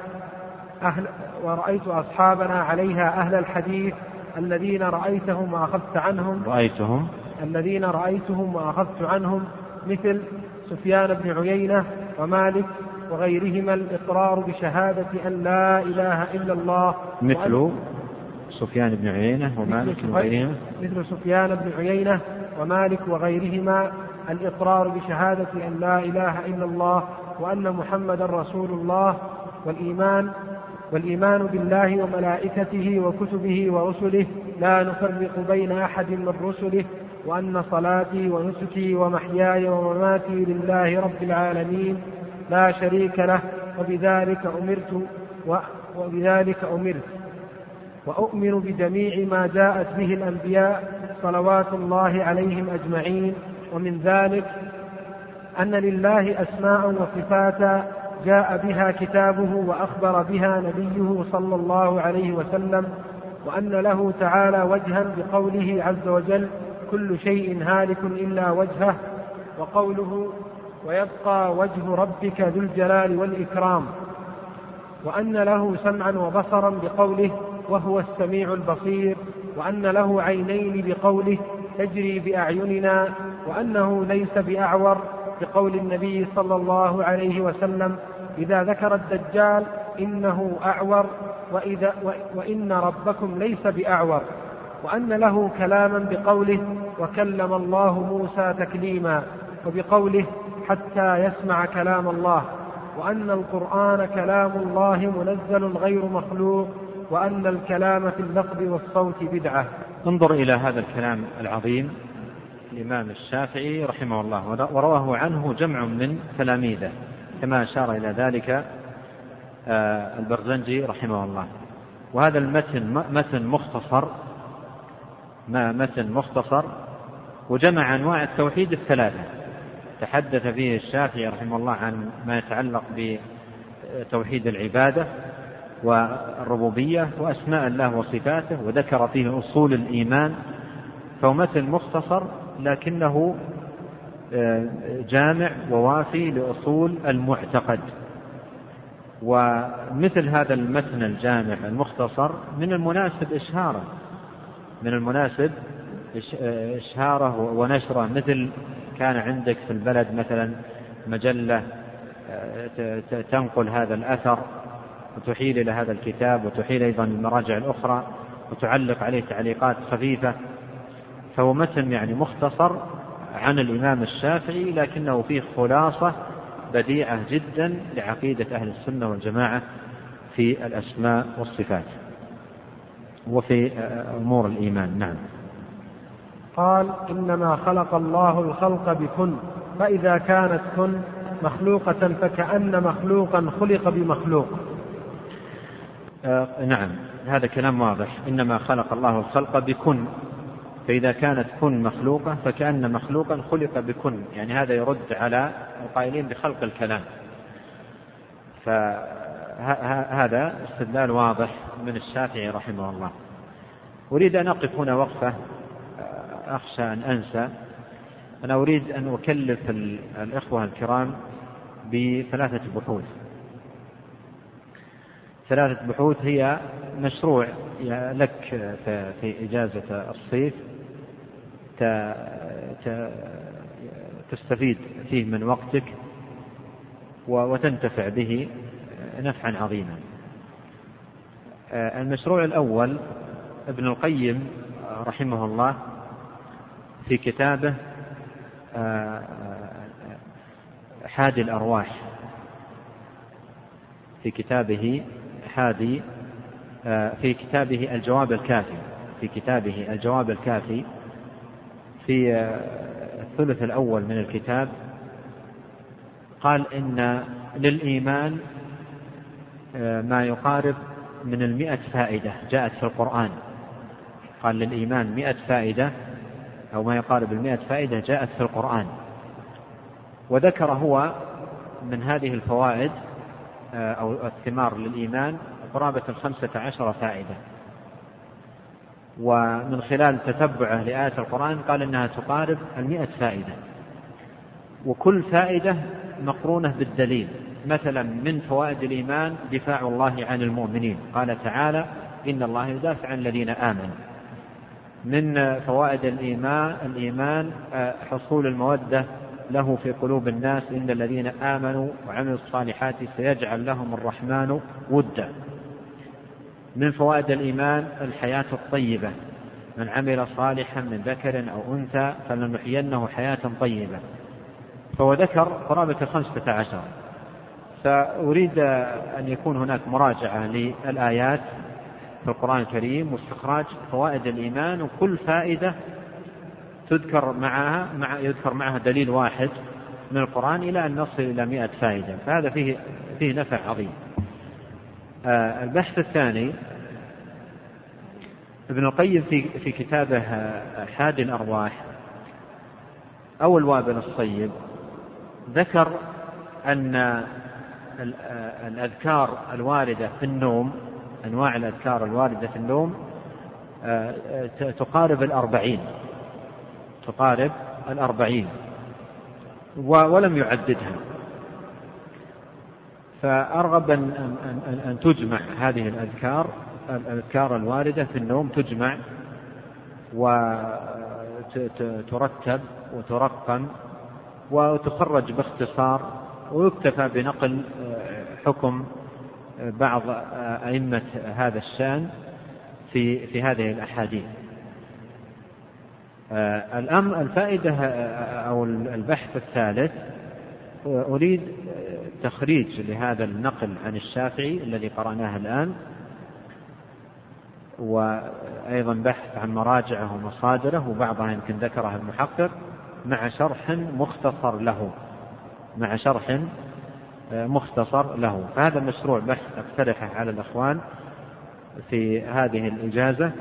أهل ورأيت أصحابنا عليها أهل الحديث الذين رأيتهم وأخذت عنهم رأيتهم. الذين رأيتهم وأخذت عنهم مثل سفيان بن عيينة ومالك وغيرهما الإقرار بشهادة أن لا إله إلا الله مثل سفيان بن عيينة ومالك وغيرهما. مثل سفيان بن عيينة ومالك وغيرهما الإقرار بشهادة أن لا إله إلا الله وأن محمدا رسول الله والإيمان والإيمان بالله وملائكته وكتبه ورسله. لا نفرق بين أحد من رسله وأن صلاتي ونسكي ومحياي ومماتي لله رب العالمين. لا شريك له وبذلك أمرت وبذلك أمرت. وأؤمن بجميع ما جاءت به الأنبياء صلوات الله عليهم أجمعين. ومن ذلك أن لله أسماء وصفات جاء بها كتابه وأخبر بها نبيه صلى الله عليه وسلم وأن له تعالى وجها بقوله عز وجل كل شيء هالك إلا وجهه وقوله ويبقى وجه ربك ذو الجلال والإكرام وأن له سمعا وبصرا بقوله وهو السميع البصير وأن له عينين بقوله تجري بأعيننا وأنه ليس بأعور بقول النبي صلى الله عليه وسلم إذا ذكر الدجال إنه أعور وإذا وإن ربكم ليس بأعور. وأن له كلاما بقوله وكلم الله موسى تكليما وبقوله حتى يسمع كلام الله وأن القرآن كلام الله منزل غير مخلوق وأن الكلام في اللفظ والصوت بدعة. انظر إلى هذا الكلام العظيم الإمام الشافعي رحمه الله ورواه عنه جمع من تلاميذه كما أشار إلى ذلك آه، البرزنجي رحمه الله. وهذا المتن متن مختصر ما متن مختصر وجمع أنواع التوحيد الثلاثة. تحدث فيه الشافعي رحمه الله عن ما يتعلق بتوحيد العبادة والربوبية وأسماء الله وصفاته وذكر فيه أصول الإيمان. فهو متن مختصر لكنه آه، جامع ووافي لأصول المعتقد. ومثل هذا المتن الجامع المختصر من المناسب إشهاره. من المناسب آه، إشهاره ونشره. مثل كان عندك في البلد مثلا مجلة آه، تنقل هذا الأثر. وتحيل إلى هذا الكتاب وتحيل أيضا المراجع الأخرى وتعلق عليه تعليقات خفيفة. فهو متن يعني مختصر عن الإمام الشافعي لكنه فيه خلاصة بديعة جدا لعقيدة أهل السنة والجماعة في الأسماء والصفات وفي أمور الإيمان. نعم. قال إنما خلق الله الخلق بكن فإذا كانت كن مخلوقة فكأن مخلوقا خلق بمخلوق. آه نعم هذا كلام واضح. إنما خلق الله الخلق بكن. فإذا كانت كن مخلوقة فكأن مخلوقا خلق بكن. يعني هذا يرد على القائلين بخلق الكلام. فهذا استدلال واضح من الشافعي رحمه الله. أريد أن أقف هنا وقفة. أخشى أن أنسى. أنا أريد أن أكلف الإخوة الكرام بثلاثة بحوث. ثلاثة بحوث هي مشروع لك في إجازة الصيف. تستفيد فيه من وقتك وتنتفع به نفعا عظيما. المشروع الأول ابن القيم رحمه الله في كتابه حادي الأرواح. في كتابه حادي في كتابه الجواب الكافي في كتابه الجواب الكافي في الثلث الأول من الكتاب قال إن للإيمان ما يقارب من المئة فائدة جاءت في القرآن. قال للإيمان مئة فائدة أو ما يقارب المئة فائدة جاءت في القرآن. وذكر هو من هذه الفوائد أو الثمار للإيمان قرابة الخمسة عشر فائدة. ومن خلال تتبعه لآيات القرآن قال إنها تقارب المئة فائدة. وكل فائدة مقرونة بالدليل. مثلا من فوائد الإيمان دفاع الله عن المؤمنين. قال تعالى إن الله يدافع عن الذين آمنوا. من فوائد الإيمان الإيمان حصول المودة له في قلوب الناس إن الذين آمنوا وعملوا الصالحات سيجعل لهم الرحمن ودا. من فوائد الإيمان الحياة الطيبة. من عمل صالحا من ذكر أو أنثى فلنحيينه حياة طيبة. فهو ذكر قرابة خمسة عشر. فأريد أن يكون هناك مراجعة للآيات في القرآن الكريم واستخراج فوائد الإيمان وكل فائدة تذكر معها مع يذكر معها دليل واحد من القرآن إلى أن نصل إلى مئة فائدة فهذا فيه فيه نفع عظيم. آه البحث الثاني ابن القيم في في كتابه حاد الأرواح أو الوابل الصيب ذكر أن الأذكار الواردة في النوم أنواع الأذكار الواردة في النوم تقارب الأربعين تقارب الأربعين ولم يعددها فأرغب أن, أن, أن تجمع هذه الأذكار الأذكار الواردة في النوم تجمع وترتب وترقم وتخرج باختصار ويكتفى بنقل حكم بعض أئمة هذا الشأن في في هذه الأحاديث. الأمر الفائدة أو البحث الثالث أريد تخريج لهذا النقل عن الشافعي الذي قرأناه الآن وأيضا بحث عن مراجعه ومصادره وبعضها يمكن ذكرها المحقق مع شرح مختصر له مع شرح مختصر له. فهذا مشروع بحث أقترحه على الأخوان في هذه الإجازة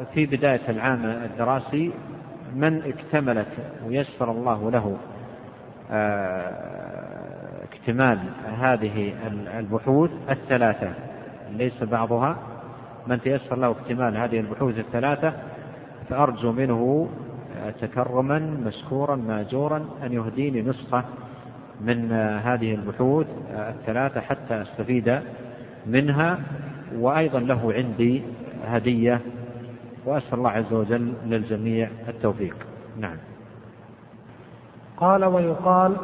وفي بداية العام الدراسي من اكتملت ويسر الله له اكتمال هذه البحوث الثلاثة. ليس بعضها. من تيسر له اكتمال هذه البحوث الثلاثة فأرجو منه تكرما مشكورا ماجورا أن يهديني نسخة من هذه البحوث الثلاثة حتى أستفيد منها. وأيضا له عندي هدية وأسأل الله عز وجل للجميع التوفيق. نعم. قال ويقال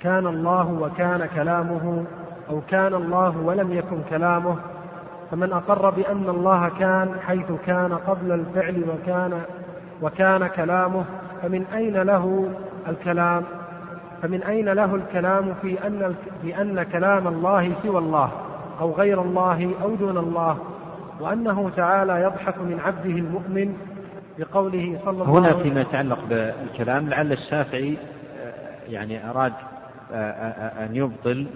كان الله وكان كلامه أو كان الله ولم يكن كلامه فمن أقر بأن الله كان حيث كان قبل الفعل وكان وكان كلامه فمن أين له الكلام؟ فمن أين له الكلام في أن بأن كلام الله سوى الله أو غير الله أو دون الله؟ وأنه تعالى يضحك من عبده المؤمن بقوله صلى الله عليه وسلم. هنا فيما يتعلق بالكلام لعل الشافعي يعني أراد أن يبطل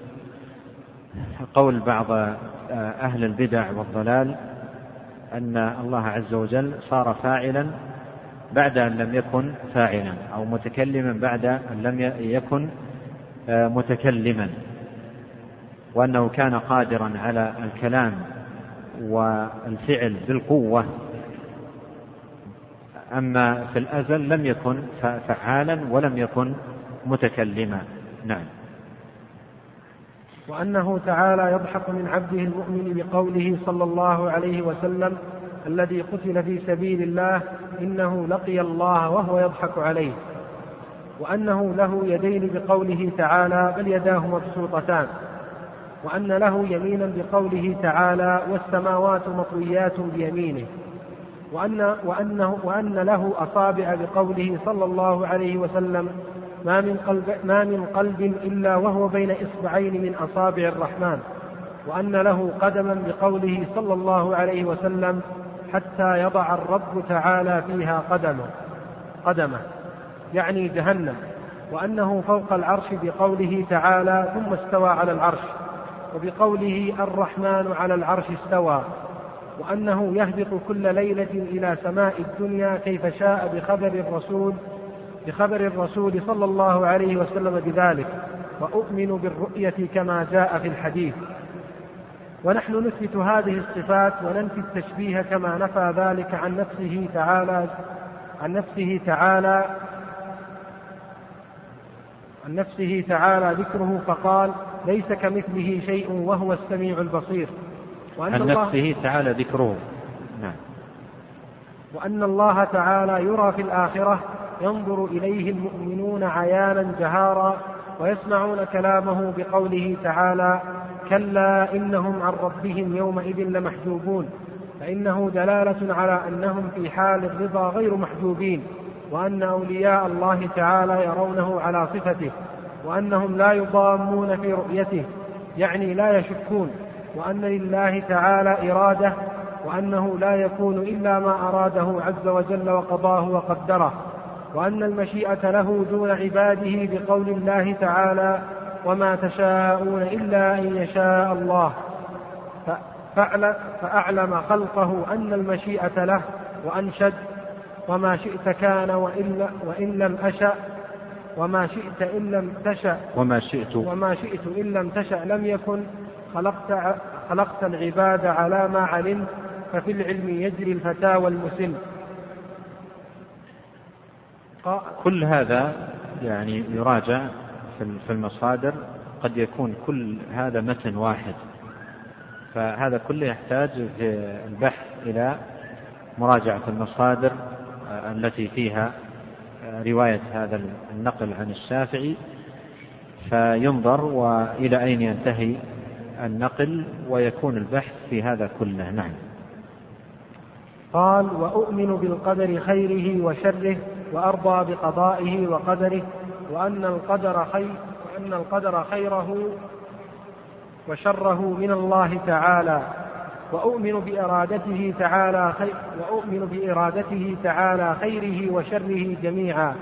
قول بعض أهل البدع والضلال أن الله عز وجل صار فاعلا بعد أن لم يكن فاعلا أو متكلما بعد أن لم يكن آه، متكلما وأنه كان قادرا على الكلام والفعل بالقوة. أما في الأزل لم يكن فعالا ولم يكن متكلما. نعم. وأنه تعالى يضحك من عبده المؤمن بقوله صلى الله عليه وسلم الذي قتل في سبيل الله إنه لقي الله وهو يضحك عليه. وأنه له يدين بقوله تعالى بل يداه مبسوطتان. وأن له يمينا بقوله تعالى والسماوات مطويات بيمينه. وأن, وأنه وأن له أصابع بقوله صلى الله عليه وسلم ما من قلب, ما من قلب إلا وهو بين إصبعين من أصابع الرحمن. وأن له قدما بقوله صلى الله عليه وسلم حتى يضع الرب تعالى فيها قدمه. قدمه. يعني جهنم. وأنه فوق العرش بقوله تعالى ثم استوى على العرش. وبقوله الرحمن على العرش استوى وأنه يهبط كل ليلة إلى سماء الدنيا كيف شاء بخبر الرسول بخبر الرسول صلى الله عليه وسلم بذلك وأؤمن بالرؤية كما جاء في الحديث. ونحن نثبت هذه الصفات وننفي التشبيه كما نفى ذلك عن نفسه تعالى عن نفسه تعالى عن نفسه تعالى ذكره فقال ليس كمثله شيء وهو السميع البصير. وأن عن نفسه تعالى ذكره. نعم. وأن الله تعالى يرى في الآخرة ينظر إليه المؤمنون عيانا جهارا ويسمعون كلامه بقوله تعالى كلا إنهم عن ربهم يومئذ لمحجوبون فإنه دلالة على أنهم في حال الرضا غير محجوبين وأن أولياء الله تعالى يرونه على صفته. وأنهم لا يضامون في رؤيته يعني لا يشكون وأن لله تعالى إرادة وأنه لا يكون إلا ما أراده عز وجل وقضاه وقدره وأن المشيئة له دون عباده بقول الله تعالى وما تشاءون إلا أن يشاء الله فأعلم خلقه أن المشيئة له وأنشد وما شئت كان وإن, لم أشأ وما شئت إن لم تشأ. وما شئت. وما شئت إن لم تشأ لم يكن. خلقت خلقت العباد على ما علمت ففي العلم يجري الفتى والمسن كل هذا يعني يراجع في المصادر. قد يكون كل هذا متن واحد. فهذا كله يحتاج في البحث إلى مراجعة المصادر التي فيها رواية هذا النقل عن الشافعي فينظر وإلى أين ينتهي النقل ويكون البحث في هذا كله. نعم. قال وأؤمن بالقدر خيره وشره وأرضى بقضائه وقدره وأن القدر خير وأن القدر خيره وشره من الله تعالى. وأؤمن بإرادته تعالى خير وأؤمن بإرادته تعالى خيره وشره جميعا.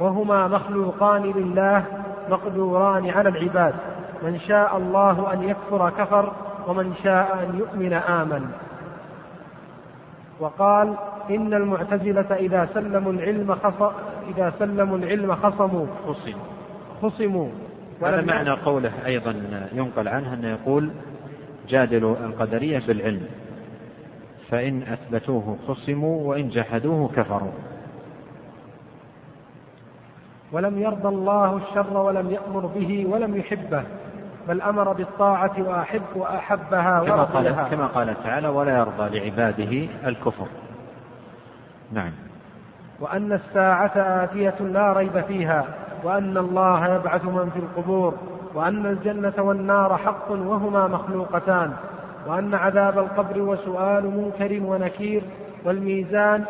وهما مخلوقان لله مقدوران على العباد. من شاء الله أن يكفر كفر ومن شاء أن يؤمن آمن. وقال إن المعتزلة إذا سلموا العلم خص إذا سلموا العلم خصموا. خصموا. خصموا. هذا معنى قوله أيضا ينقل عنه أنه يقول جادلوا القدرية بالعلم. فإن أثبتوه خصموا وإن جحدوه كفروا. ولم يرضى الله الشر ولم يأمر به ولم يحبه بل أمر بالطاعة وأحب وأحبها كما قال, كما قال تعالى ولا يرضى لعباده الكفر. نعم. وأن الساعة آتية لا ريب فيها وأن الله يبعث من في القبور. وأن الجنة والنار حق وهما مخلوقتان وأن عذاب القبر وسؤال منكر ونكير والميزان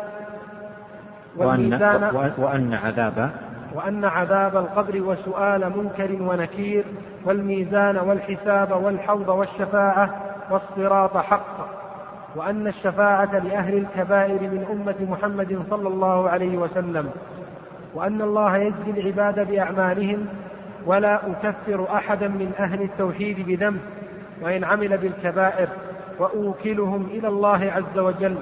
والميزان وأن, وأن عذاب وأن عذاب القبر وسؤال منكر ونكير والميزان والحساب والحوض والشفاعة والصراط حق وأن الشفاعة لأهل الكبائر من أمة محمد صلى الله عليه وسلم وأن الله يجزي العباد بأعمالهم ولا أكفر أحدا من أهل التوحيد بذنب وإن عمل بالكبائر وأوكلهم إلى الله عز وجل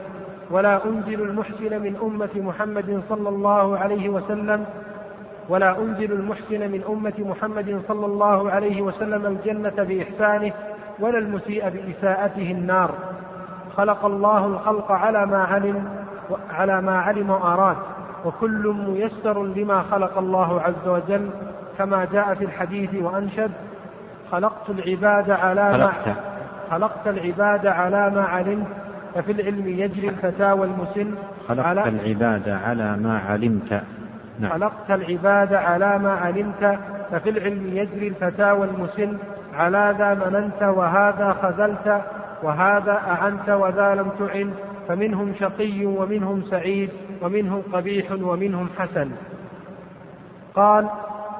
ولا أنزل المحسن من أمة محمد صلى الله عليه وسلم ولا أنزل المحسن من أمة محمد صلى الله عليه وسلم الجنة بإحسانه ولا المسيء بإساءته النار. خلق الله الخلق على ما علم على ما علم وأراد وكل ميسر لما خلق الله عز وجل كما جاء في الحديث وأنشد خلقت العباد على ما خلقت. العباد على ما علمت ففي العلم يجري الفتى والمسن خلقت على العباد على ما علمت. نعم. خلقت العباد على ما علمت ففي العلم يجري الفتى والمسن على ذا مننت وهذا خذلت وهذا أعنت وذا لم تعن. فمنهم شقي ومنهم سعيد ومنهم قبيح ومنهم حسن. قال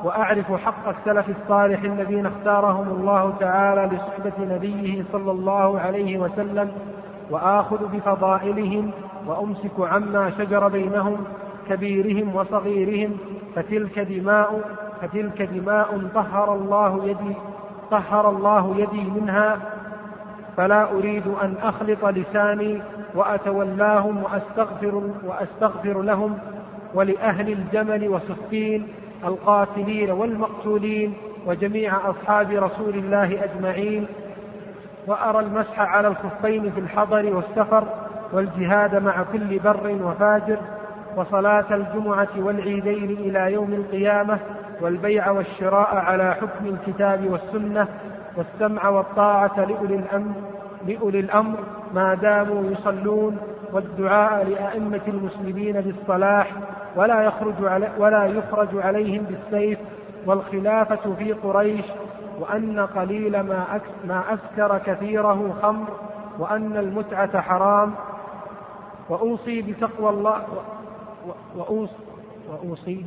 وأعرف حق السلف الصالح الذين اختارهم الله تعالى لصحبة نبيه صلى الله عليه وسلم وآخذ بفضائلهم وأمسك عما شجر بينهم كبيرهم وصغيرهم فتلك دماء فتلك دماء طهر الله يدي طهر الله يدي منها فلا أريد أن أخلط لساني وأتولاهم وأستغفر, وأستغفر لهم ولأهل الجمل وصفين القاتلين والمقتولين وجميع أصحاب رسول الله أجمعين وأرى المسح على الخفين في الحضر والسفر والجهاد مع كل بر وفاجر وصلاة الجمعة والعيدين إلى يوم القيامة والبيع والشراء على حكم الكتاب والسنة والسمع والطاعة لأولي الأمر, لأولي الأمر ما داموا يصلون والدعاء لأئمة المسلمين بالصلاح ولا يخرج علي ولا يخرج عليهم بالسيف والخلافة في قريش وأن قليل ما ما أسكر كثيره خمر وأن المتعة حرام. وأوصي بتقوى الله وأوصي وأوصي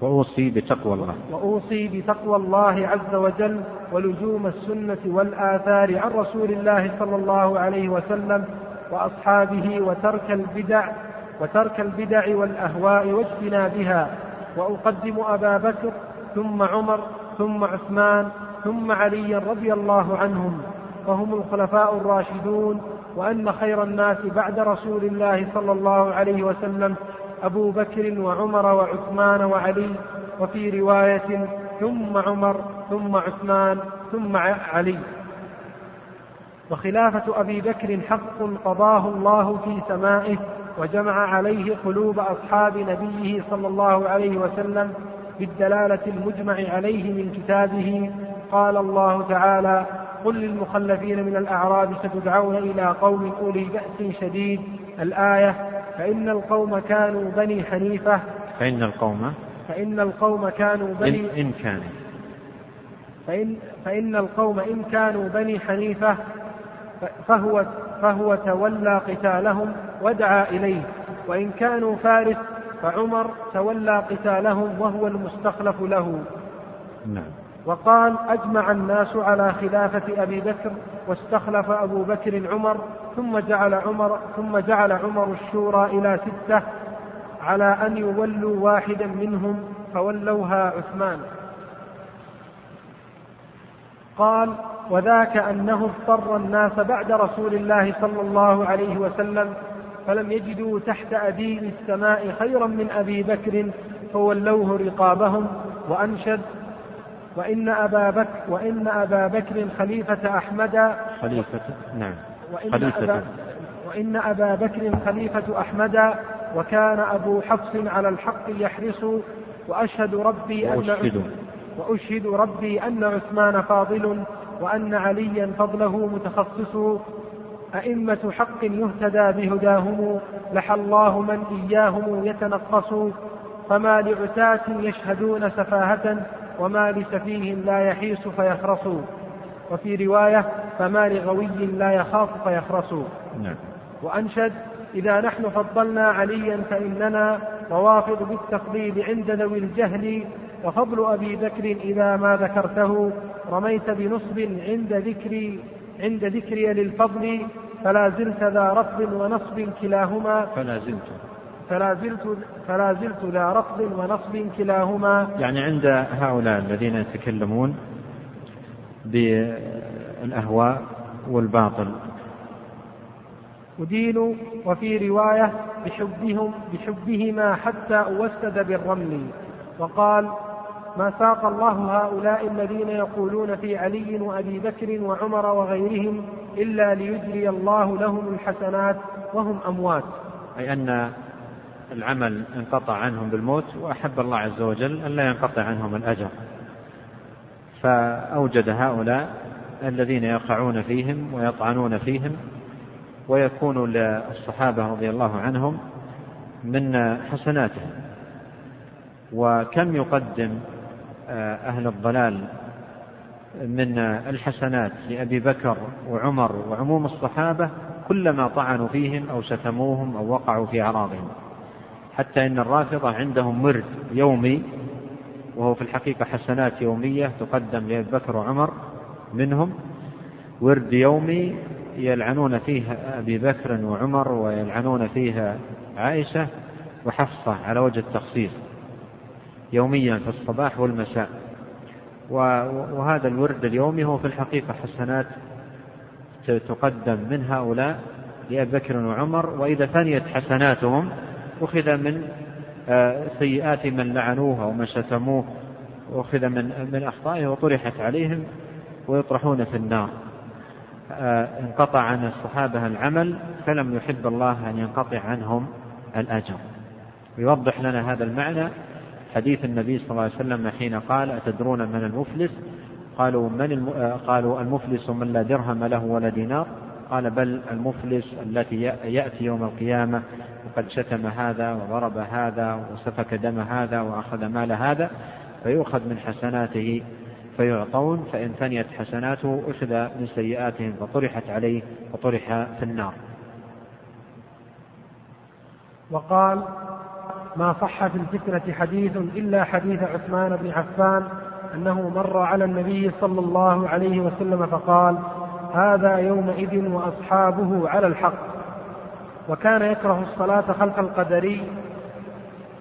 وأوصي بتقوى الله. وأوصي بتقوى الله عز وجل ولزوم السنة والآثار عن رسول الله صلى الله عليه وسلم وأصحابه وترك البدع وترك البدع والأهواء واجتنابها وأقدم أبا بكر ثم عمر ثم عثمان ثم عليا رضي الله عنهم وهم الخلفاء الراشدون وأن خير الناس بعد رسول الله صلى الله عليه وسلم أبو بكر وعمر وعثمان وعلي وفي رواية ثم عمر ثم عثمان ثم علي. وخلافة أبي بكر حق قضاه الله في سمائه وجمع عليه قلوب أصحاب نبيه صلى الله عليه وسلم بالدلالة المجمع عليه من كتابه قال الله تعالى قل للمخلفين من الأعراب ستدعون إلى قوم أولي بأس شديد الآية فإن القوم كانوا بني حنيفة فإن القوم فإن القوم كانوا بني إن, إن كانوا. فإن, فإن القوم إن كانوا بني حنيفة فهو فهو تولى قتالهم ودعا إليه. وإن كانوا فارس فعمر تولى قتالهم وهو المستخلف له. نعم. وقال أجمع الناس على خلافة أبي بكر واستخلف أبو بكر عمر ثم جعل عمر ثم جعل عمر الشورى إلى ستة على أن يولوا واحدا منهم فولوها عثمان. قال وذاك أنه اضطر الناس بعد رسول الله صلى الله عليه وسلم فلم يجدوا تحت أديم السماء خيرا من أبي بكر فولوه رقابهم وأنشد وإن أبا بكر وإن أبا بكر خليفة أحمد خليفة نعم وإن خليفة. أبا وإن أبا بكر خليفة أحمد وكان أبو حفص على الحق يحرص وأشهد ربي أن وأشهد. ربي أن عثمان فاضل وأن عليا فضله متخصص. أئمة حق يهتدى بهداهم لحى الله من إياهم يتنقص. فما لعتاة يشهدون سفاهة وما لسفيه لا يحيس فيخرص. وفي رواية فما لغوي لا يخاف فيخرص. نعم. وأنشد إذا نحن فضلنا عليا فإننا روافض بالتفضيل عند ذوي الجهل وفضل أبي بكر إذا ما ذكرته رميت بنصب عند ذكري عند ذكري للفضل فلا زلت ذا رفض ونصب كلاهما فلا زلت. فلا زلت فلا زلت ذا رفض ونصب كلاهما. يعني عند هؤلاء الذين يتكلمون بالأهواء والباطل. أدين وفي رواية بحبهم بحبهما حتى أوسد بالرمل. وقال ما ساق الله هؤلاء الذين يقولون في علي وأبي بكر وعمر وغيرهم إلا ليجري الله لهم الحسنات وهم أموات. أي أن العمل انقطع عنهم بالموت وأحب الله عز وجل أن لا ينقطع عنهم الأجر. فأوجد هؤلاء الذين يقعون فيهم ويطعنون فيهم ويكون للصحابة رضي الله عنهم من حسناتهم. وكم يقدم آه، أهل الضلال من الحسنات لأبي بكر وعمر وعموم الصحابة كلما طعنوا فيهم أو شتموهم أو وقعوا في أعراضهم. حتى إن الرافضة عندهم ورد يومي وهو في الحقيقة حسنات يومية تقدم لأبي بكر وعمر منهم ورد يومي يلعنون فيه أبي بكر وعمر ويلعنون فيه عائشة وحفصة على وجه التخصيص. يوميا في الصباح والمساء. وهذا الورد اليومي هو في الحقيقة حسنات تقدم من هؤلاء لأبي بكر وعمر وإذا ثنيت حسناتهم أخذ من آه، سيئات من لعنوه أو من شتموه أخذ من من أخطائه وطرحت عليهم ويطرحون في النار. آه، انقطع عن الصحابة العمل فلم يحب الله أن ينقطع عنهم الأجر. يوضح لنا هذا المعنى حديث النبي صلى الله عليه وسلم حين قال أتدرون من المفلس؟ قالوا من الم... قالوا المفلس من لا درهم له ولا دينار. قال بل المفلس التي يأتي يوم القيامة وقد شتم هذا وضرب هذا وسفك دم هذا وأخذ مال هذا فيؤخذ من حسناته فيعطون فإن ثنيت حسناته أخذ من سيئاتهم فطرحت عليه وطرح في النار. وقال ما صح في الفتنة حديث إلا حديث عثمان بن عفان أنه مر على النبي صلى الله عليه وسلم فقال هذا يومئذ وأصحابه على الحق. وكان يكره الصلاة خلف القدري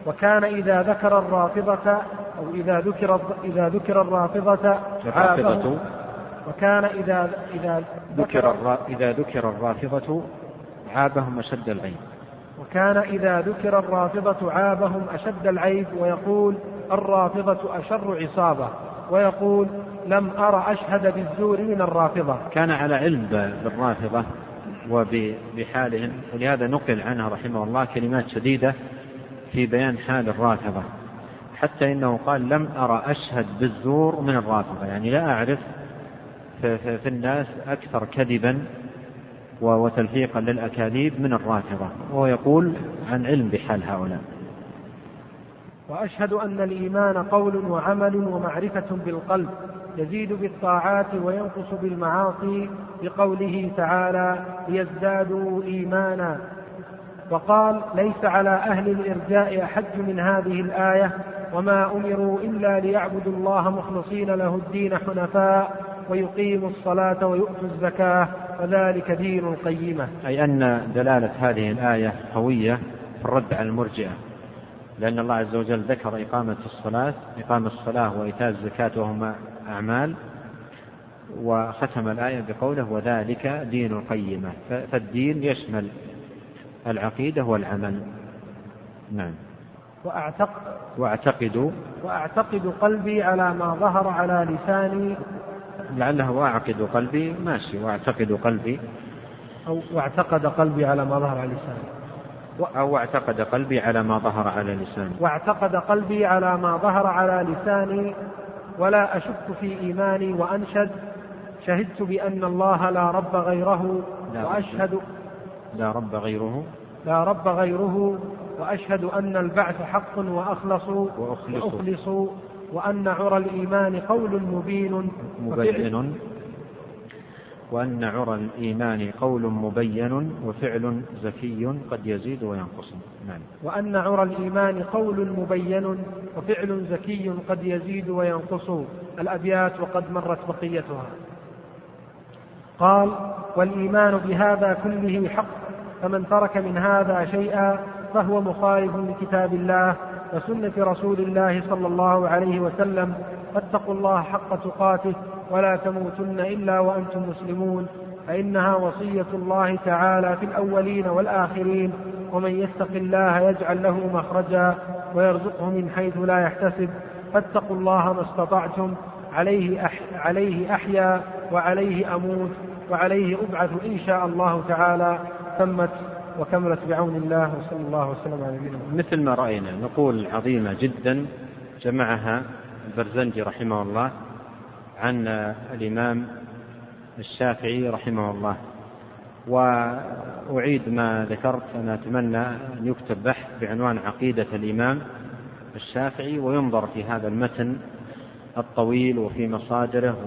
وكان إذا ذكر الرافضة أو إذا ذكر إذا ذكر الرافضة الرافضة. وكان إذا إذا ذكر إذا ذكر الرافضة عابهم أشد العيب وكان إذا ذكر الرافضة عابهم أشد العيب ويقول الرافضة أشر عصابة ويقول لم أر أشهد بالزور من الرافضة. كان على علم بالرافضة وبحالهم ولهذا نقل عنه رحمه الله كلمات شديدة في بيان حال الرافضة حتى إنه قال لم أرى أشهد بالزور من الرافضة يعني لا أعرف في الناس أكثر كذبا وتلفيقا للأكاذيب من الرافضة وهو يقول عن علم بحال هؤلاء. وأشهد أن الإيمان قول وعمل ومعرفة بالقلب يزيد بالطاعات وينقص بالمعاصي بقوله تعالى ليزدادوا إيمانا. وقال ليس على أهل الإرجاء أحج من هذه الآية وما أمروا إلا ليعبدوا الله مخلصين له الدين حنفاء ويقيموا الصلاة ويؤتوا الزكاة وذلك دين القيمة. أي أن دلالة هذه الآية قوية في الرد على المرجئة لأن الله عز وجل ذكر إقامة الصلاة إقامة الصلاة وإيتاء الزكاة وهما أعمال وختم الآية بقوله وذلك دين القيمة فالدين يشمل العقيدة والعمل. نعم. وأعتقد وأعتقد وأعتقد قلبي على ما ظهر على لساني لعله وأعقد قلبي ماشي وأعتقد قلبي. أو واعتقد قلبي على ما ظهر على لساني. أو اعتقد قلبي على ما ظهر على لساني. واعتقد قلبي على ما ظهر على لساني ولا أشك في إيماني وأنشد شهدت بأن الله لا رب غيره لا وأشهد لا رب غيره. لا رب غيره وأشهد أن البعث حق وأخلص وأخلص, وأخلص. وأن عرى الإيمان قول مبين. مبين. وأن عرى الإيمان قول مبين وفعل زكي قد يزيد وينقص. نعم. وأن عرى الإيمان قول مبين وفعل زكي قد يزيد وينقص. الأبيات وقد مرت بقيتها. قال والإيمان بهذا كله حق فمن ترك من هذا شيئا فهو مخالف لكتاب الله وسنة رسول الله صلى الله عليه وسلم فاتقوا الله حق تقاته ولا تموتن إلا وأنتم مسلمون فإنها وصية الله تعالى في الأولين والآخرين ومن يتق الله يجعل له مخرجا ويرزقه من حيث لا يحتسب فاتقوا الله ما استطعتم عليه, أح عليه أحيا وعليه أموت وعليه أبعث إن شاء الله تعالى تمت وكملت بعون الله وصلى الله وسلم على نبينا مثل ما رأينا نقول عظيمة جدا جمعها البرزنجي رحمه الله عن الإمام الشافعي رحمه الله. وأعيد ما ذكرت أنا أتمنى أن يكتب بحث بعنوان عقيدة الإمام الشافعي وينظر في هذا المتن الطويل وفي مصادره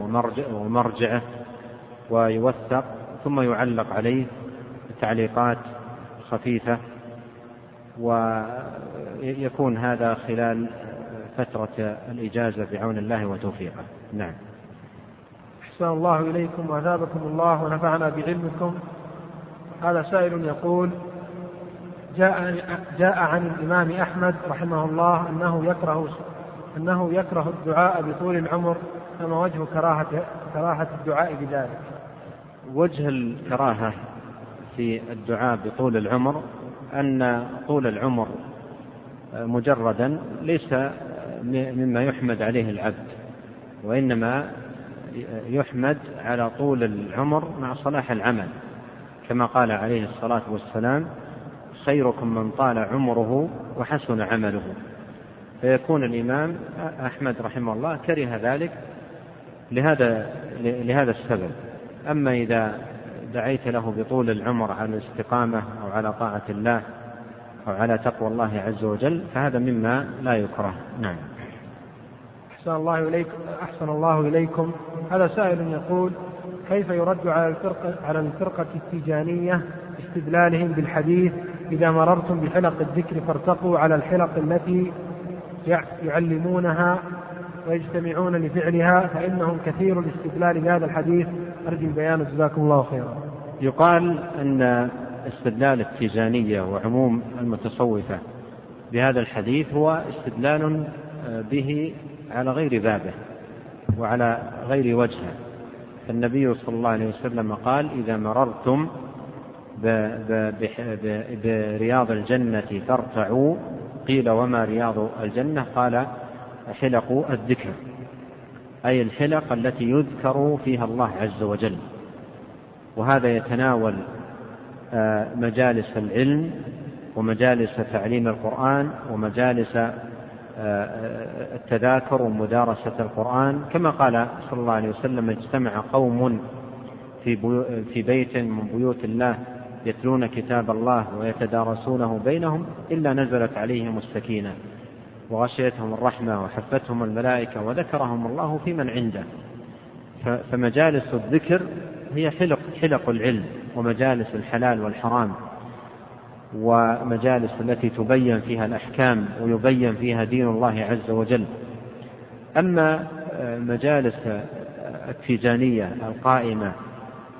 ومرجعه ويوثق ثم يعلق عليه تعليقات خفيفة ويكون هذا خلال فترة الإجازة بعون الله وتوفيقه. نعم. أحسن الله إليكم وأثابكم الله ونفعنا بعلمكم. هذا سائل يقول جاء جاء عن الإمام أحمد رحمه الله أنه يكره أنه يكره الدعاء بطول العمر فما وجه كراهة كراهة الدعاء بذلك؟ وجه الكراهة في الدعاء بطول العمر أن طول العمر مجردا ليس مما يحمد عليه العبد وإنما يحمد على طول العمر مع صلاح العمل. كما قال عليه الصلاة والسلام خيركم من طال عمره وحسن عمله. فيكون الإمام أحمد رحمه الله كره ذلك لهذا لهذا السبب. أما إذا دعيت له بطول العمر على الاستقامة أو على طاعة الله أو على تقوى الله عز وجل فهذا مما لا يكره. نعم. أحسن الله إليكم أحسن الله إليكم. هذا سائل يقول كيف يرد على الفرقة على الفرقة التيجانية استدلالهم بالحديث إذا مررتم بحلق الذكر فارتقوا على الحلق التي يعلمونها ويجتمعون لفعلها فإنهم كثير الاستدلال بهذا الحديث. أرجو البيان جزاكم الله خيرا. يقال أن استدلال التيجانية وعموم المتصوفة بهذا الحديث هو استدلال به على غير بابه وعلى غير وجهه. النبي صلى الله عليه وسلم قال إذا مررتم برياض الجنة فارتعوا. قيل وما رياض الجنة؟ قال حلق الذكر. أي الحلق التي يذكر فيها الله عز وجل. وهذا يتناول آه، مجالس العلم ومجالس تعليم القرآن ومجالس آه، التذاكر ومدارسة القرآن. كما قال صلى الله عليه وسلم اجتمع قوم في, في بيت من بيوت الله يتلون كتاب الله ويتدارسونه بينهم إلا نزلت عليهم السكينة وغشيتهم الرحمة وحفتهم الملائكة وذكرهم الله في من عنده. فمجالس الذكر هي حلق, حلق العلم ومجالس الحلال والحرام ومجالس التي تبين فيها الأحكام ويبين فيها دين الله عز وجل. أما مجالس التيجانية القائمة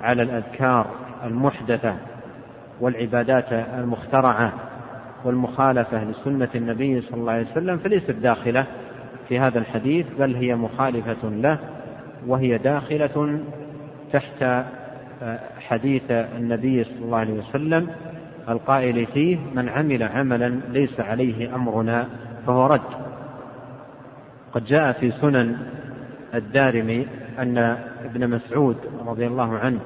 على الأذكار المحدثة والعبادات المخترعة والمخالفة لسنة النبي صلى الله عليه وسلم فليست داخلة في هذا الحديث بل هي مخالفة له وهي داخلة تحت آه، حديث النبي صلى الله عليه وسلم القائل فيه من عمل عملا ليس عليه أمرنا فهو رد. قد جاء في سنن الدارمي أن ابن مسعود رضي الله عنه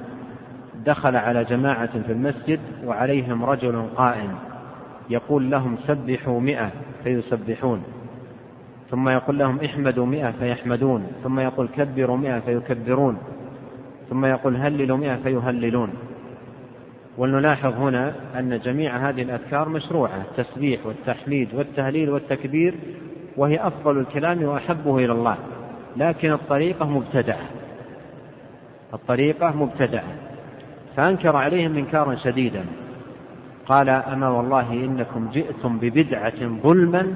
دخل على جماعة في المسجد وعليهم رجل قائم يقول لهم سبحوا مئة فيسبحون. ثم يقول لهم احمدوا مئة فيحمدون. ثم يقول كبروا مئة فيكبرون. ثم يقول هللوا مئة فيهللون. ولنلاحظ هنا أن جميع هذه الأذكار مشروعة التسبيح والتحميد والتهليل والتكبير وهي أفضل الكلام وأحبه إلى الله. لكن الطريقة مبتدعة. الطريقة مبتدعة. فأنكر عليهم إنكارا شديدا. قال أما والله إنكم جئتم ببدعة ظلما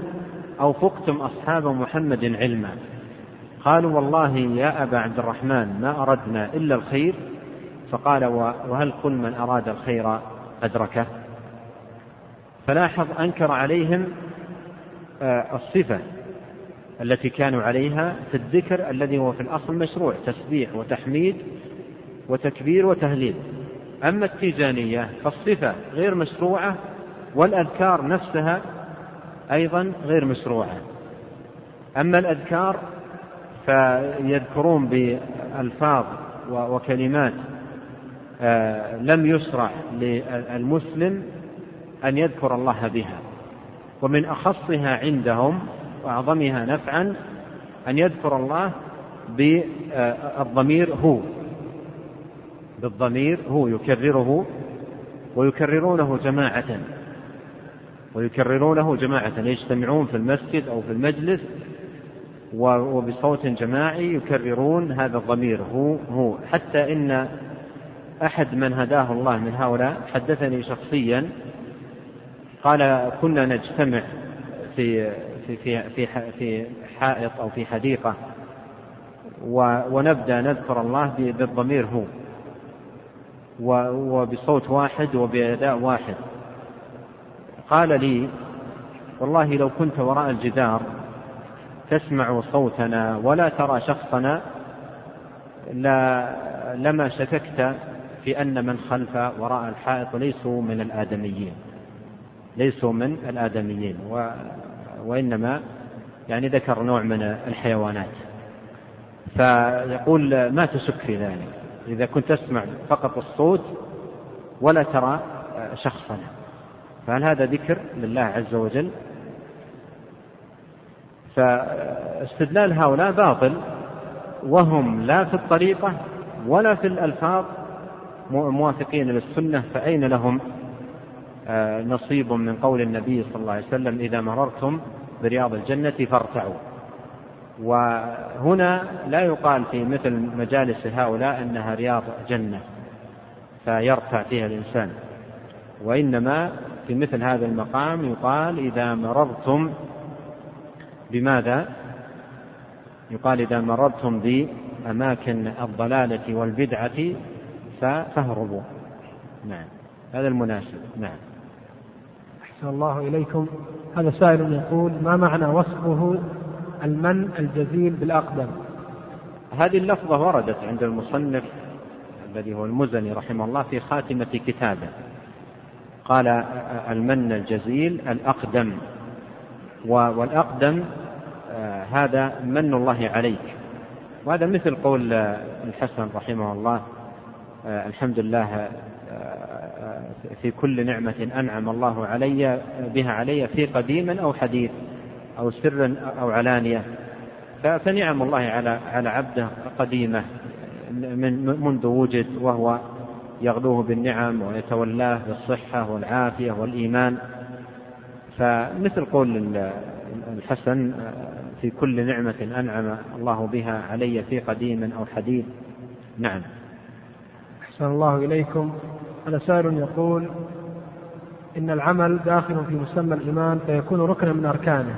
أو فقتم أصحاب محمد علما. قالوا والله يا أبا عبد الرحمن ما أردنا إلا الخير. فقال وهل كل من أراد الخير أدركه؟ فلاحظ أنكر عليهم آه، الصفة التي كانوا عليها في الذكر الذي هو في الأصل مشروع تسبيح وتحميد وتكبير وتهليل. أما التيجانية فالصفة غير مشروعة والأذكار نفسها أيضا غير مشروعة. أما الأذكار فيذكرون بألفاظ وكلمات آه، لم يشرع للمسلم أن يذكر الله بها. ومن أخصها عندهم وأعظمها نفعا أن يذكر الله بالضمير هو. بالضمير هو يكرره ويكررونه جماعة. ويكررونه جماعة يجتمعون في المسجد أو في المجلس وبصوت جماعي يكررون هذا الضمير. هو هو. حتى إن أحد من هداه الله من هؤلاء حدثني شخصيا قال كنا نجتمع في في في في, في حائط أو في حديقة ونبدأ نذكر الله بالضمير هو وبصوت واحد وبأداء واحد. قال لي والله لو كنت وراء الجدار تسمع صوتنا ولا ترى شخصنا لا لما شككت في أن من خلف وراء الحائط ليسوا من الآدميين ليسوا من الآدميين و وإنما يعني ذكر نوع من الحيوانات. فيقول ما تشك في ذلك؟ إذا كنت تسمع فقط الصوت ولا ترى شخصنا. فهل هذا ذكر لله عز وجل؟ فاستدلال هؤلاء باطل وهم لا في الطريقة ولا في الألفاظ موافقين للسنة فأين لهم؟ آه، نصيب من قول النبي صلى الله عليه وسلم إذا مررتم برياض الجنة فارتعوا. وهنا لا يقال في مثل مجالس هؤلاء أنها رياض جنة فيرتع فيها الإنسان. وإنما في مثل هذا المقام يقال إذا مررتم بماذا؟ يقال إذا مررتم بأماكن الضلالة والبدعة فاهربوا. نعم. هذا المناسب. نعم. أحسن الله إليكم. هذا سائل يقول ما معنى وصفه المن الجزيل بالأقدم؟ هذه اللفظة وردت عند المصنف الذي هو المزني رحمه الله في خاتمة كتابه. قال المن الجزيل الأقدم. والأقدم هذا من الله عليك. وهذا مثل قول الحسن رحمه الله آه، الحمد لله آه، في كل نعمة أنعم الله علي بها علي في قديم أو حديث أو سر أو علانية. فنعم الله على على عبده قديمة من منذ وجد وهو يغلوه بالنعم ويتولاه بالصحة والعافية والإيمان. فمثل قول الحسن في كل نعمة أنعم الله بها علي في قديم أو حديث. نعم. أحسن الله إليكم. هذا سائل يقول إن العمل داخل في مسمى الإيمان فيكون ركنا من أركانه.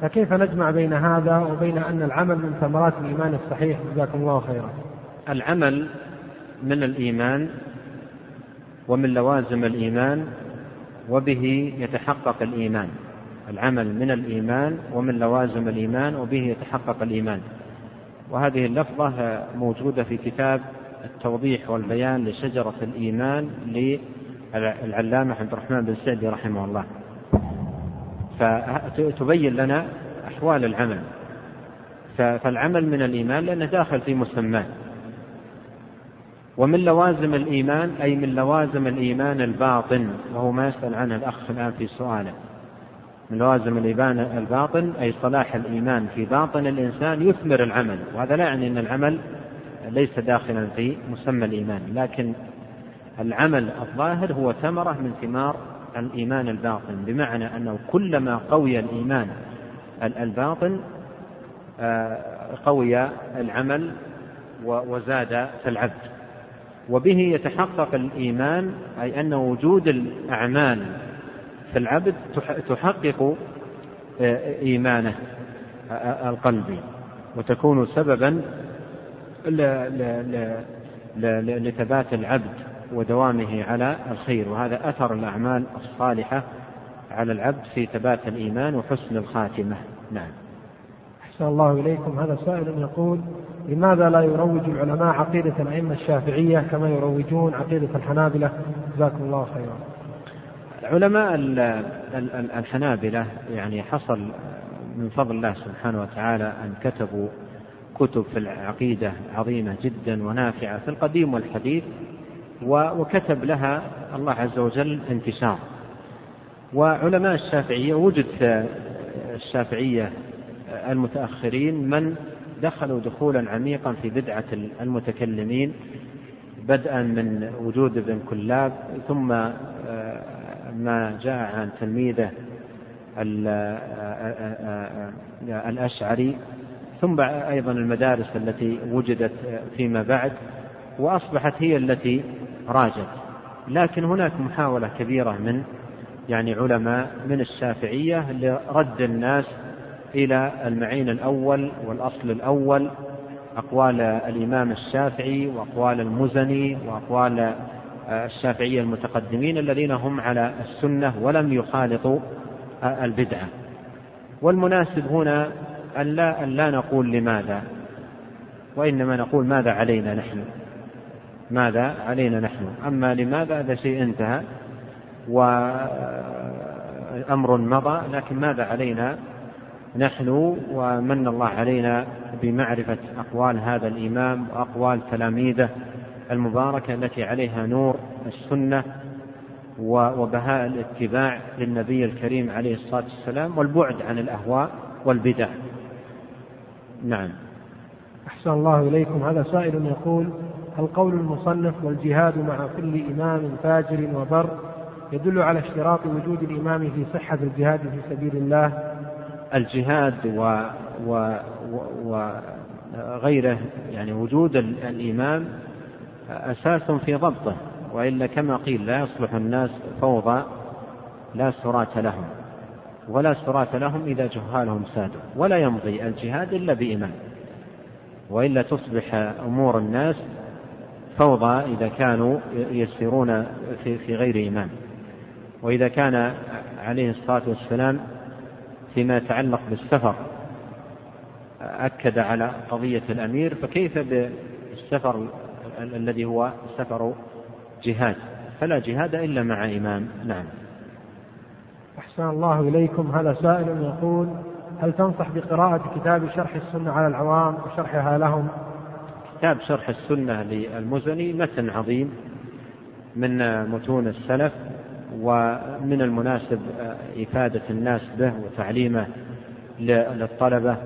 فكيف نجمع بين هذا وبين أن العمل من ثمرات الإيمان الصحيح؟ جزاكم الله خيرا. العمل من الإيمان ومن لوازم الإيمان وبه يتحقق الإيمان. العمل من الإيمان ومن لوازم الإيمان وبه يتحقق الإيمان. وهذه اللفظة موجودة في كتاب التوضيح والبيان لشجرة الإيمان للعلامة عبد الرحمن بن سعدي رحمه الله. فتبين لنا أحوال العمل. فالعمل من الإيمان لأنه داخل في مسماه. ومن لوازم الإيمان أي من لوازم الإيمان الباطن وهو ما يسأل عنه الأخ الآن في سؤاله. من لوازم الإيمان الباطن أي صلاح الإيمان في باطن الإنسان يثمر العمل. وهذا لا يعني أن العمل ليس داخلا في مسمى الإيمان لكن العمل الظاهر هو ثمرة من ثمار الإيمان الباطن. بمعنى أنه كلما قوي الإيمان الباطن آه، قوي العمل وزاد في العبد. وبه يتحقق الإيمان أي أن وجود الأعمال في العبد تحقق آه، إيمانه آه، القلبي وتكون سببا لثبات العبد ودوامه على الخير. وهذا أثر الأعمال الصالحة على العبد في ثبات الإيمان وحسن الخاتمة. نعم. أحسن الله إليكم. هذا سائل يقول لماذا لا يروج العلماء عقيدة الأئمة الشافعية كما يروجون عقيدة الحنابلة؟ جزاكم الله خيرا. علماء الحنابلة يعني حصل من فضل الله سبحانه وتعالى أن كتبوا كتب في العقيدة عظيمة جدا ونافعة في القديم والحديث وكتب لها الله عز وجل انتشار. وعلماء الشافعية وجد الشافعية المتأخرين من دخلوا دخولا عميقا في بدعة المتكلمين بدءا من وجود ابن كلاب ثم آه، ما جاء عن تلميذه الأشعري ثم أيضا المدارس التي وجدت فيما بعد وأصبحت هي التي راجت. لكن هناك محاولة كبيرة من يعني علماء من الشافعية لرد الناس إلى المعين الأول والأصل الأول أقوال الإمام الشافعي وأقوال المزني وأقوال الشافعية المتقدمين الذين هم على السنة ولم يخالطوا البدعة. والمناسب هنا أن لا, أن لا نقول لماذا وإنما نقول ماذا علينا نحن. ماذا علينا نحن. أما لماذا هذا شيء انتهى وأمر مضى لكن ماذا علينا نحن ومن الله علينا بمعرفة أقوال هذا الإمام وأقوال تلاميذه المباركة التي عليها نور السنة وبهاء الاتباع للنبي الكريم عليه الصلاة والسلام والبعد عن الأهواء والبدع. نعم. أحسن الله إليكم. هذا سائل يقول هل قول المصنف والجهاد مع كل إمام فاجر وبر يدل على اشتراط وجود الإمام في صحة الجهاد في سبيل الله؟ الجهاد و و وغيره يعني وجود الإمام أساس في ضبطه وإلا كما قيل لا يصلح الناس فوضى لا سراة لهم ولا سراة لهم إذا جهالهم سادوا ولا يمضي الجهاد إلا بإمام وإلا تصبح أمور الناس فوضى إذا كانوا يسيرون في, غير إمام وإذا كان عليه الصلاة والسلام فيما يتعلق بالسفر أكد على قضية الأمير فكيف بالسفر الذي هو سفر جهاد. فلا جهاد إلا مع إمام. نعم. أحسن الله إليكم. هذا سائل يقول هل تنصح بقراءة كتاب شرح السنة على العوام وشرحها لهم؟ كتاب شرح السنة للمزني متن عظيم من متون السلف ومن المناسب إفادة الناس به وتعليمه للطلبة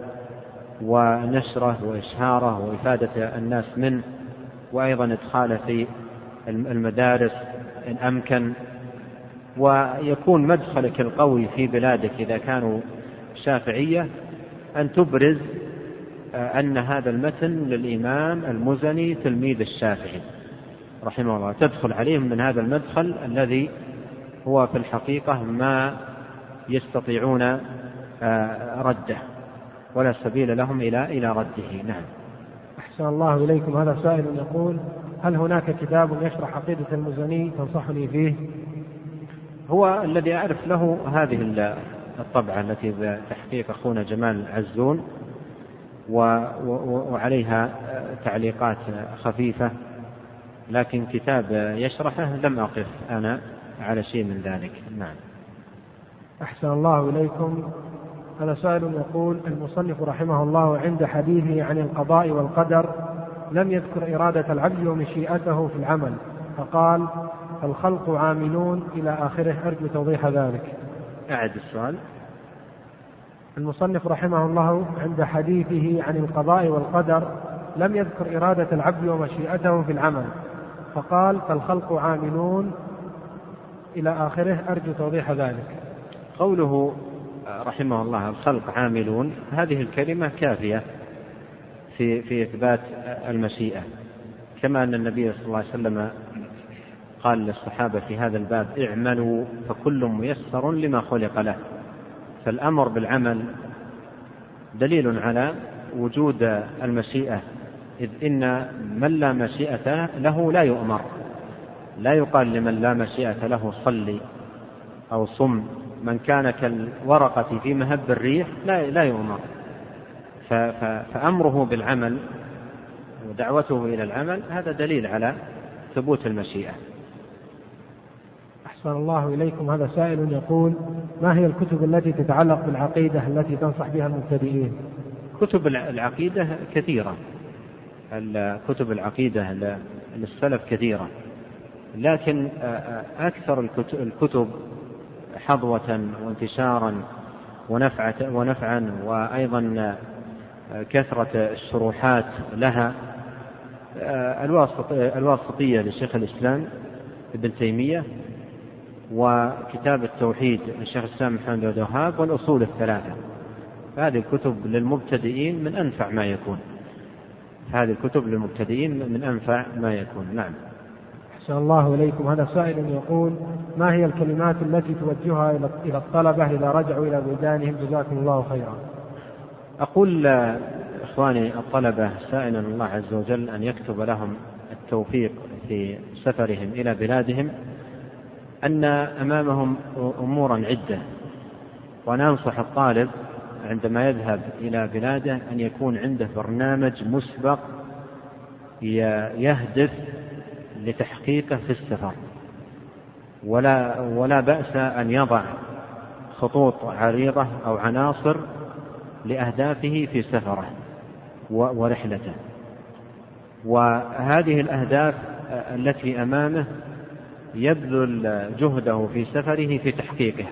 ونشره وإشهاره وإفادة الناس منه. وأيضا إدخاله في المدارس إن أمكن ويكون مدخلك القوي في بلادك إذا كانوا شافعية أن تبرز أن هذا المتن للإمام المزني تلميذ الشافعي رحمه الله. تدخل عليهم من هذا المدخل الذي هو في الحقيقة ما يستطيعون آه، رده ولا سبيل لهم إلى إلى رده. نعم. أحسن الله إليكم. هذا سائل يقول هل هناك كتاب يشرح عقيدة المزني تنصحني فيه؟ هو الذي أعرف له هذه الطبعة التي بتحقيق أخونا جمال عزون وعليها تعليقات خفيفة لكن كتاب يشرحه لم أقف أنا على شيء من ذلك. نعم. أحسن الله إليكم. هذا سائل يقول المصنف رحمه الله عند حديثه عن القضاء والقدر لم يذكر إرادة العبد ومشيئته في العمل فقال الخلق عاملون إلى آخره. أرجو توضيح ذلك. أعد السؤال. المصنف رحمه الله عند حديثه عن القضاء والقدر لم يذكر إرادة العبد ومشيئته في العمل فقال فالخلق عاملون إلى آخره. أرجو توضيح ذلك. قوله رحمه الله الخلق عاملون. هذه الكلمة كافية في في إثبات المشيئة. كما أن النبي صلى الله عليه وسلم قال للصحابة في هذا الباب اعملوا فكل ميسر لما خلق له. فالأمر بالعمل دليل على وجود المشيئة إذ إن من لا مشيئة له لا يؤمر. لا يقال لمن لا مشيئة له صلي أو صم. من كان كالورقة في مهب الريح لا لا يؤمر. فأمره بالعمل ودعوته إلى العمل هذا دليل على ثبوت المشيئة. أحسن الله إليكم. هذا سائل يقول ما هي الكتب التي تتعلق بالعقيدة التي تنصح بها المبتدئين؟ كتب العقيدة كثيرة. كتب العقيدة للسلف كثيرة. لكن أكثر الكتب حظوة وانتشارا ونفعة ونفعا وأيضا كثرة الشروحات لها. الواسطية لشيخ الإسلام ابن تيمية وكتاب التوحيد للشيخ الإسلام محمد بن الوهاب والأصول الثلاثة. هذه الكتب للمبتدئين من أنفع ما يكون. هذه الكتب للمبتدئين من أنفع ما يكون. نعم. أحسن الله إليكم. هذا سائل يقول ما هي الكلمات التي توجهها إلى الطلبة إذا رجعوا إلى بلدانهم جزاكم الله خيرا. أقول إخواني الطلبة سائلا الله عز وجل أن يكتب لهم التوفيق في سفرهم إلى بلادهم أن أمامهم أمورا عدة. وأنا أنصح الطالب عندما يذهب إلى بلاده أن يكون عنده برنامج مسبق يهدف لتحقيقه في السفر. ولا ولا بأس أن يضع خطوط عريضة أو عناصر لأهدافه في سفره ورحلته. وهذه الأهداف التي أمامه يبذل جهده في سفره في تحقيقها.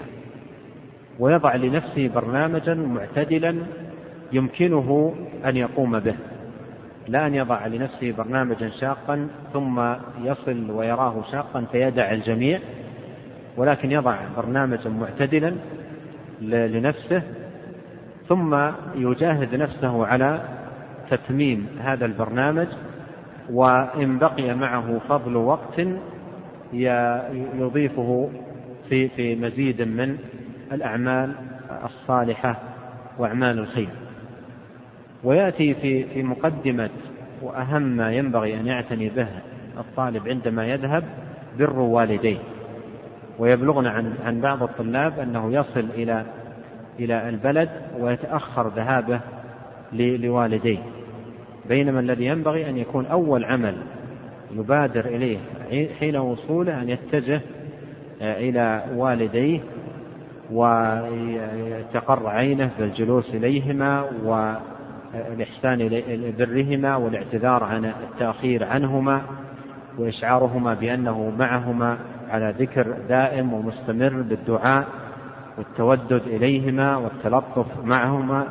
ويضع لنفسه برنامجا معتدلا يمكنه أن يقوم به. لا أن يضع لنفسه برنامجا شاقا ثم يصل ويراه شاقا فيدع الجميع ولكن يضع برنامجا معتدلا لنفسه ثم يجاهد نفسه على تتميم هذا البرنامج وإن بقي معه فضل وقت يضيفه في في مزيد من الأعمال الصالحة وأعمال الخير. ويأتي في في مقدمة وأهم ما ينبغي أن يعتني به الطالب عندما يذهب بر والديه. ويبلغنا عن عن بعض الطلاب أنه يصل إلى إلى البلد ويتأخر ذهابه لوالديه. بينما الذي ينبغي أن يكون أول عمل يبادر إليه حين وصوله أن يتجه إلى والديه وتقر عينه بالجلوس إليهما والإحسان برهما والاعتذار عن التأخير عنهما وإشعارهما بأنه معهما على ذكر دائم ومستمر بالدعاء والتودد إليهما والتلطف معهما.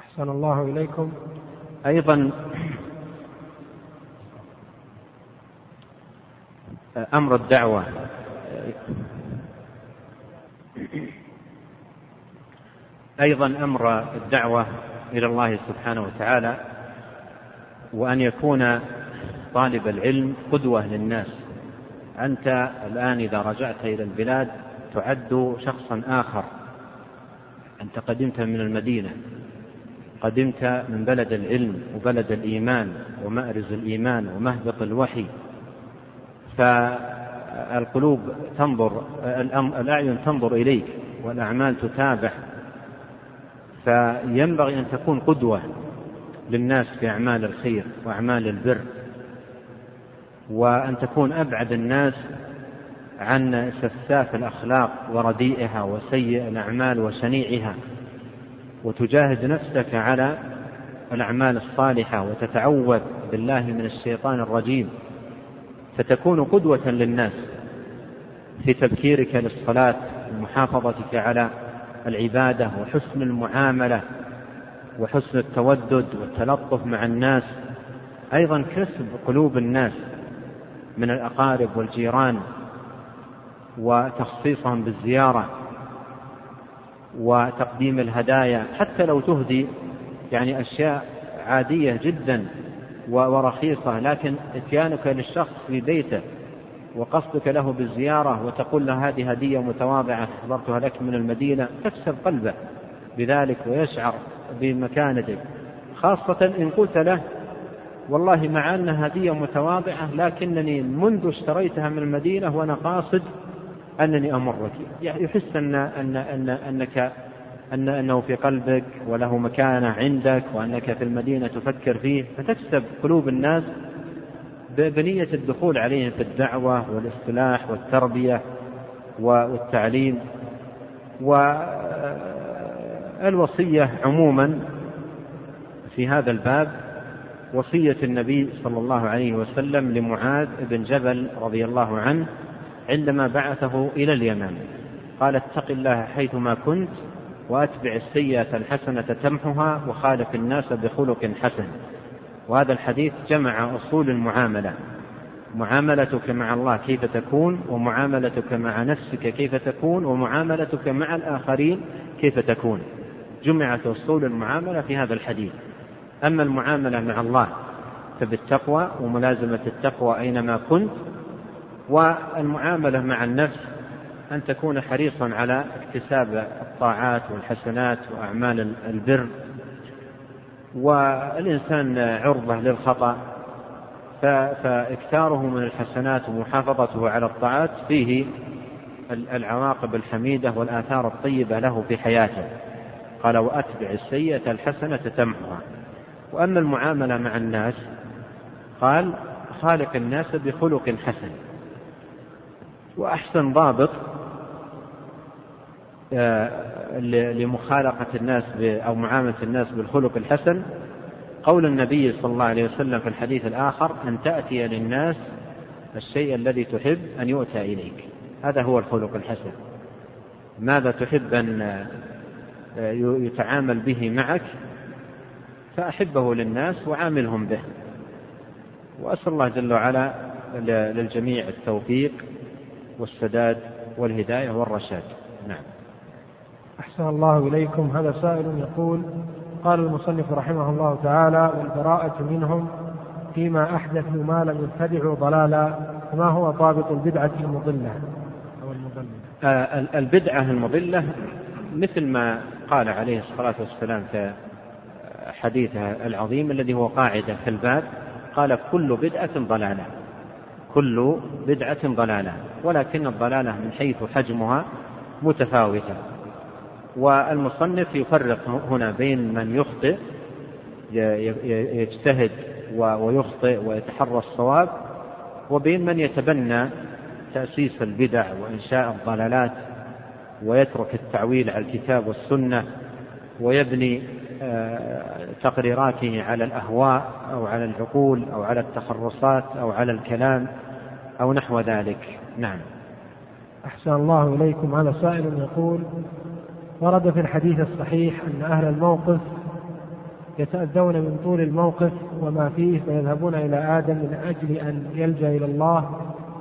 أحسن الله إليكم. أيضا أمر الدعوة. أيضا أمر الدعوة إلى الله سبحانه وتعالى وأن يكون طالب العلم قدوة للناس. أنت الآن إذا رجعت إلى البلاد تعد شخصا آخر. أنت قدمت من المدينة قدمت من بلد العلم وبلد الإيمان ومأرز الإيمان ومهبط الوحي. فالقلوب تنظر الأعين تنظر إليك والأعمال تتابع. فينبغي أن تكون قدوة للناس في أعمال الخير وأعمال البر وأن تكون أبعد الناس عن سفساف الأخلاق ورديئها وسيء الأعمال وشنيعها. وتجاهد نفسك على الأعمال الصالحة وتتعوذ بالله من الشيطان الرجيم. فتكون قدوة للناس في تبكيرك للصلاة ومحافظتك على العبادة وحسن المعاملة وحسن التودد والتلطف مع الناس. أيضا كسب قلوب الناس من الأقارب والجيران وتخصيصهم بالزيارة وتقديم الهدايا حتى لو تهدي يعني أشياء عادية جدا ورخيصة لكن إتيانك للشخص في بيته وقصدك له بالزيارة وتقول له هذه هدية متواضعة أحضرتها لك من المدينة تكسب قلبه بذلك ويشعر بمكانتك. خاصة إن قلت له والله مع أنها هدية متواضعة لكنني منذ اشتريتها من المدينة وأنا قاصد أنني أمرك. يحس أن, أن, أن أنك أن أنه في قلبك وله مكانة عندك وأنك في المدينة تفكر فيه فتكسب قلوب الناس بنية الدخول عليهم في الدعوة والاصطلاح والتربية والتعليم. والوصية عموما في هذا الباب وصية النبي صلى الله عليه وسلم لمعاذ بن جبل رضي الله عنه عندما بعثه إلى اليمن. قال اتق الله حيثما كنت وأتبع السيئة الحسنة تمحها وخالق الناس بخلق حسن. وهذا الحديث جمع أصول المعاملة. معاملتك مع الله كيف تكون ومعاملتك مع نفسك كيف تكون ومعاملتك مع الآخرين كيف تكون. جمعت أصول المعاملة في هذا الحديث. أما المعاملة مع الله فبالتقوى وملازمة التقوى أينما كنت والمعاملة مع النفس أن تكون حريصا على اكتساب الطاعات والحسنات وأعمال البر. والإنسان عرضة للخطأ فإكثاره من الحسنات ومحافظته على الطاعات فيه العواقب الحميدة والآثار الطيبة له في حياته. قال وأتبع السيئة الحسنة تمحها. وأما المعاملة مع الناس قال خالق الناس بخلق حسن. وأحسن ضابط آه، لمخالقة الناس أو معاملة الناس بالخلق الحسن. قول النبي صلى الله عليه وسلم في الحديث الآخر أن تأتي للناس الشيء الذي تحب أن يؤتى إليك. هذا هو الخلق الحسن. ماذا تحب أن آه، يتعامل به معك؟ فأحبه للناس وعاملهم به. وأسأل الله جل وعلا للجميع التوفيق. والسداد والهداية والرشاد. نعم. أحسن الله إليكم. هذا سائل يقول قال المصنف رحمه الله تعالى والبراءة منهم فيما أحدثوا ما لم يبتدعوا ضلالا فما هو ضابط البدعة المضلة؟ أو المضلة. آه البدعة المضلة مثل ما قال عليه الصلاة والسلام في حديثه العظيم الذي هو قاعدة في الباب قال كل بدعة ضلالة. كل بدعة ضلالة ولكن الضلالة من حيث حجمها متفاوتة. والمصنف يفرق هنا بين من يخطئ يجتهد ويخطئ ويتحرى الصواب وبين من يتبنى تأسيس البدع وإنشاء الضلالات ويترك التعويل على الكتاب والسنة ويبني آه، تقريراته على الأهواء أو على العقول أو على التخرصات أو على الكلام. أو نحو ذلك. نعم. أحسن الله إليكم. هذا سائل يقول ورد في الحديث الصحيح أن أهل الموقف يتأذون من طول الموقف وما فيه فيذهبون إلى آدم من أجل أن يلجأ إلى الله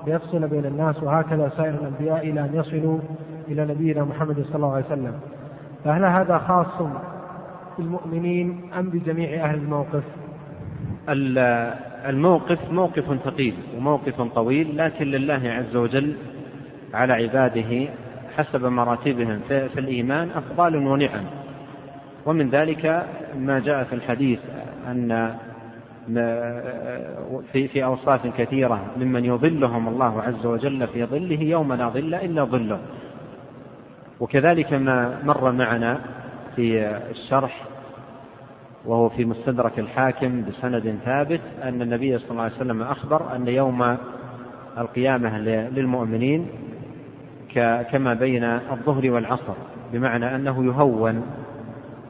ليفصل بين الناس وهكذا سائر الأنبياء إلى أن يصلوا إلى نبينا محمد صلى الله عليه وسلم. فهل هذا خاص بالمؤمنين أم بجميع أهل الموقف؟ الموقف موقف ثقيل وموقف طويل لكن لله عز وجل على عباده حسب مراتبهم في الإيمان أفضال ونعم. ومن ذلك ما جاء في الحديث أن في في أوصاف كثيرة ممن يظلهم الله عز وجل في ظله يوم لا ظل إلا ظله. وكذلك ما مر معنا في الشرح وهو في مستدرك الحاكم بسند ثابت أن النبي صلى الله عليه وسلم أخبر أن يوم القيامة للمؤمنين كما بين الظهر والعصر بمعنى أنه يهون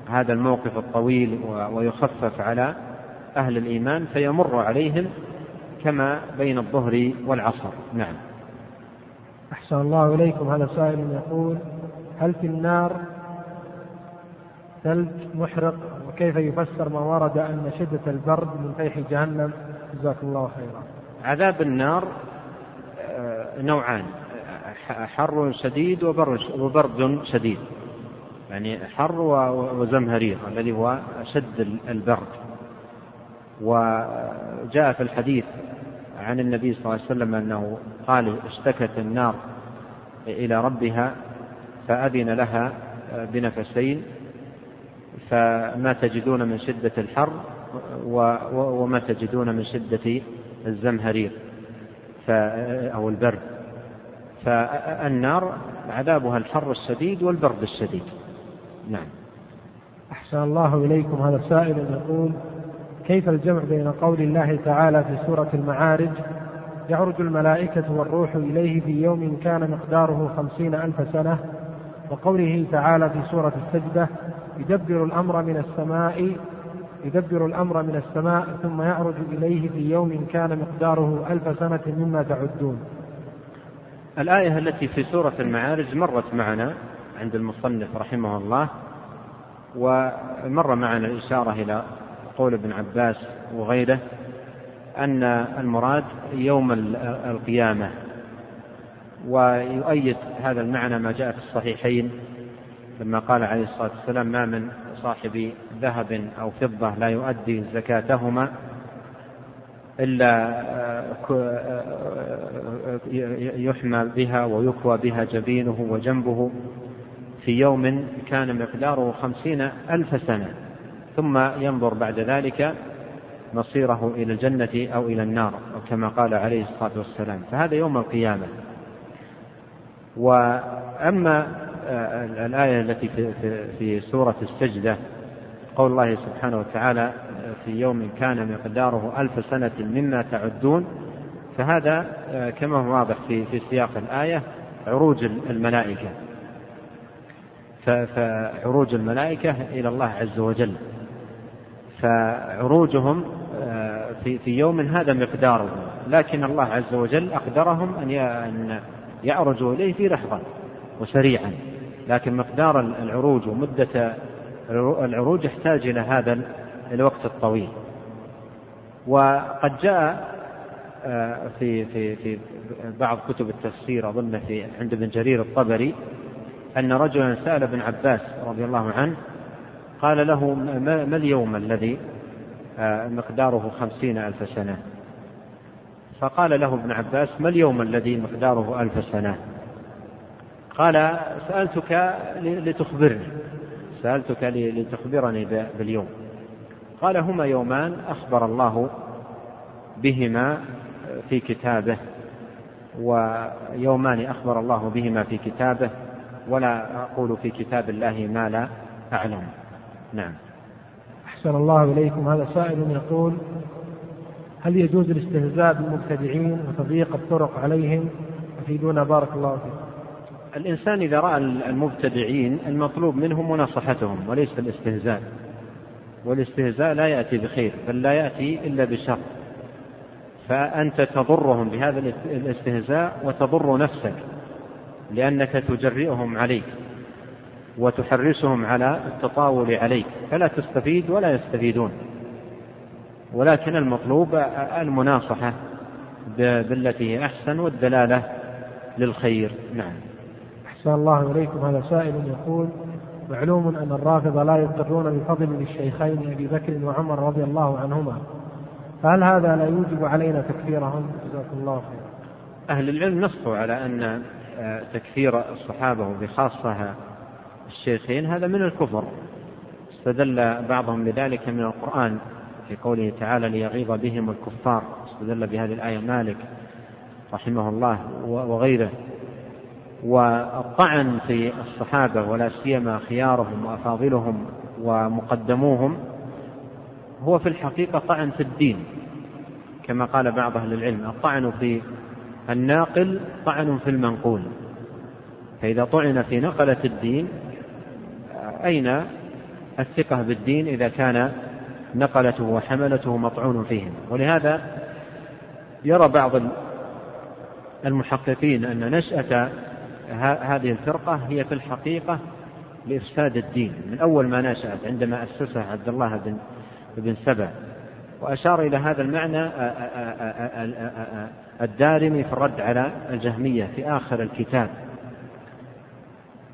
هذا الموقف الطويل ويخفف على أهل الإيمان فيمر عليهم كما بين الظهر والعصر. نعم. أحسن الله إليكم. هذا سائل يقول هل في النار ثلج محرق وكيف يفسر ما ورد أن شدة البرد من فيح جهنم؟ جزاكم الله خيرا. عذاب النار آه، نوعان. حر شديد وبرد شديد. يعني حر وزمهرير الذي هو أشد البرد. وجاء في الحديث عن النبي صلى الله عليه وسلم أنه قال اشتكت النار إلى ربها فأذن لها بنفسين فما تجدون من شدة الحر وما تجدون من شدة الزمهرير أو البرد. فالنار عذابها الحر الشديد والبرد الشديد. نعم. أحسن الله إليكم هذا السائل يقول كيف الجمع بين قول الله تعالى في سورة المعارج؟ يعرج الملائكة والروح إليه في يوم كان مقداره خمسين ألف سنة وقوله تعالى في سورة السجدة يدبر الأمر من السماء يدبر الأمر من السماء ثم يعرج إليه في يوم كان مقداره ألف سنة مما تعدون. الآية التي في سورة المعارج مرت معنا عند المصنف رحمه الله ومر معنا الإشارة إلى قول ابن عباس وغيره أن المراد يوم القيامة ويؤيد هذا المعنى ما جاء في الصحيحين. لما قال عليه الصلاة والسلام ما من صاحب ذهب أو فضة لا يؤدي زكاتهما إلا يحمى بها ويكوى بها جبينه وجنبه في يوم كان مقداره خمسين ألف سنة ثم ينظر بعد ذلك مصيره إلى الجنة أو إلى النار كما قال عليه الصلاة والسلام. فهذا يوم القيامة. وأما الآية التي في سورة السجدة قول الله سبحانه وتعالى في يوم كان مقداره ألف سنة مما تعدون. فهذا كما هو واضح في, في سياق الآية عروج الملائكة. فعروج الملائكة إلى الله عز وجل. فعروجهم في, في يوم هذا مقداره. لكن الله عز وجل أقدرهم أن يعرجوا إليه في لحظة وسريعا. لكن مقدار العروج ومدة العروج يحتاج إلى هذا الوقت الطويل. وقد جاء آه، في في في بعض كتب التفسير أظن في عند ابن جرير الطبري أن رجلا سأل ابن عباس رضي الله عنه قال له ما اليوم الذي آه، مقداره خمسين ألف سنة؟ فقال له ابن عباس ما اليوم الذي مقداره ألف سنة؟ قال سألتك لتخبرني. سألتك لتخبرني باليوم. قال هما يومان أخبر الله بهما في كتابه ويومان أخبر الله بهما في كتابه ولا أقول في كتاب الله ما لا أعلم. نعم. أحسن الله إليكم. هذا سائل يقول هل يجوز الاستهزاء بالمبتدعين وتضييق الطرق عليهم؟ أفيدونا. بارك الله فيكم. الإنسان إذا رأى المبتدعين المطلوب منه مناصحتهم وليس الاستهزاء. والاستهزاء لا يأتي بخير بل لا يأتي إلا بشر. فأنت تضرهم بهذا الاستهزاء وتضر نفسك لأنك تجرئهم عليك وتحرسهم على التطاول عليك. فلا تستفيد ولا يستفيدون. ولكن المطلوب المناصحة بالتي هي أحسن والدلالة للخير. نعم. أحسن الله إليكم هذا سائل يقول معلوم أن الرافضة لا يقرون بفضل للشيخين أبي بكر وعمر رضي الله عنهما. فهل هذا لا يوجب علينا تكفيرهم؟ جزاكم الله خيرا. أهل العلم نصوا على أن آه، تكفير الصحابة وبخاصة الشيخين هذا من الكفر. استدل بعضهم لذلك من القرآن في قوله تعالى ليغيظ بهم الكفار استدل بهذه الآية مالك رحمه الله وغيره. والطعن في الصحابة ولا سيما خيارهم وأفاضلهم ومقدموهم هو في الحقيقة طعن في الدين كما قال بعض أهل العلم. الطعن في الناقل طعن في المنقول. فإذا طعن في نقلة الدين أين الثقة بالدين إذا كان نقلته وحملته مطعون فيهم؟ ولهذا يرى بعض المحققين أن نشأة هذه الفرقة هي في الحقيقة لإفساد الدين. من أول ما نشأت عندما أسسها عبد الله بن بن سبع وأشار إلى هذا المعنى الدارمي في الرد على الجهمية في آخر الكتاب.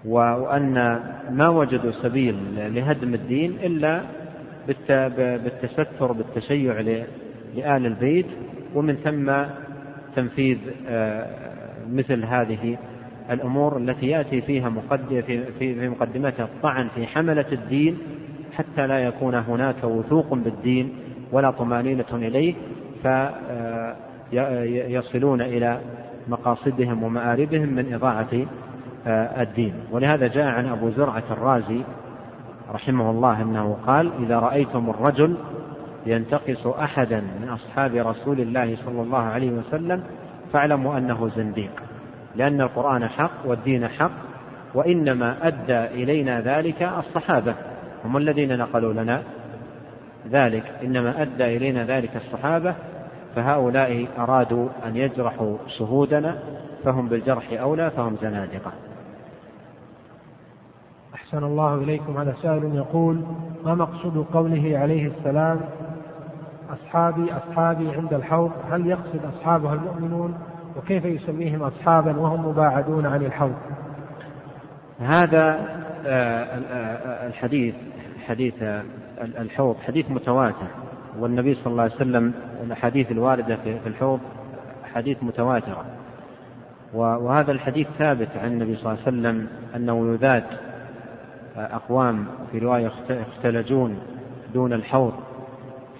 وأن ما وجدوا سبيل لهدم الدين إلا بالتستر بالتشيع لآل البيت. ومن ثم تنفيذ مثل هذه الأمور التي يأتي فيها في مقدمتها الطعن في حملة الدين حتى لا يكون هناك وثوق بالدين ولا طمأنينة إليه فيصلون إلى مقاصدهم ومآربهم من إضاعة الدين. ولهذا جاء عن أبو زرعة الرازي رحمه الله أنه قال إذا رأيتم الرجل ينتقص أحدا من أصحاب رسول الله صلى الله عليه وسلم فاعلموا أنه زنديق. لأن القرآن حق والدين حق وإنما أدى إلينا ذلك الصحابة. هم الذين نقلوا لنا ذلك. إنما أدى إلينا ذلك الصحابة فهؤلاء أرادوا أن يجرحوا شهودنا فهم بالجرح أولى فهم زنادقة. أحسن الله إليكم. هذا سائل يقول ما مقصود قوله عليه السلام أصحابي أصحابي عند الحوض هل يقصد أصحابه المؤمنون وكيف يسميهم أصحابا وهم مباعدون عن الحوض؟ هذا آه، آه، الحديث حديث الحوض حديث متواتر. والنبي صلى الله عليه وسلم الأحاديث الواردة في الحوض حديث متواترة. وهذا الحديث ثابت عن النبي صلى الله عليه وسلم أنه يذاد أقوام في رواية اختلجون دون الحوض.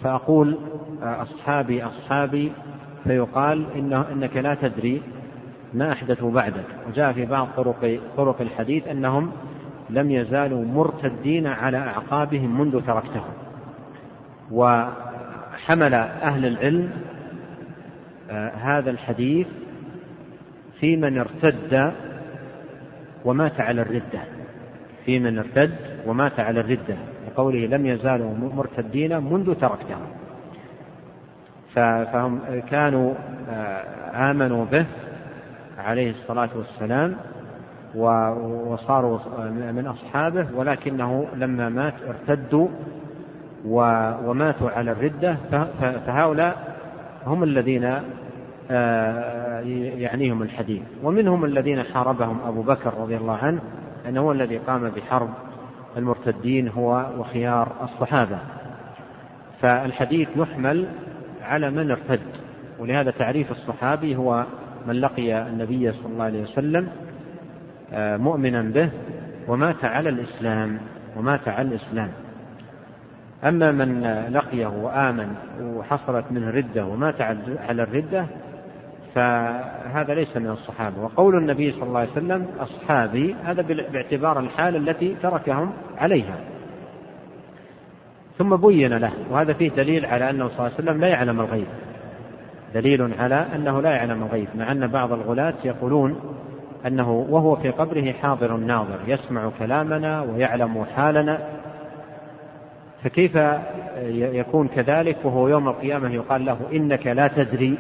فأقول أصحابي أصحابي فيقال إنه إنك لا تدري ما أحدثوا بعدك. وجاء في بعض طرق طرق الحديث أنهم لم يزالوا مرتدين على أعقابهم منذ تركتهم. وحمل أهل العلم آه، هذا الحديث في من ارتد ومات على الردة. في من ارتد ومات على الردة. لقوله لم يزالوا مرتدين منذ تركتهم. فهم كانوا آه، آمنوا به عليه الصلاة والسلام وصاروا من أصحابه ولكنه لما مات ارتدوا وماتوا على الردة. فهؤلاء هم الذين آه، يعنيهم الحديث. ومنهم الذين حاربهم أبو بكر رضي الله عنه أنه هو الذي قام بحرب المرتدين هو وخيار الصحابة. فالحديث يحمل على من ارتد. ولهذا تعريف الصحابي هو من لقي النبي صلى الله عليه وسلم آه، مؤمنا به ومات على الإسلام ومات على الإسلام. أما من لقيه وآمن وحصلت منه ردة ومات على الردة فهذا ليس من الصحابة. وقول النبي صلى الله عليه وسلم أصحابي هذا باعتبار الحال التي تركهم عليها. ثم بين له. وهذا فيه دليل على أنه صلى الله عليه وسلم لا يعلم الغيب. دليل على أنه لا يعلم الغيب مع أن بعض الغلاة يقولون أنه وهو في قبره حاضر ناظر يسمع كلامنا ويعلم حالنا. فكيف يكون كذلك؟ وهو يوم القيامة يقال له إنك لا تدري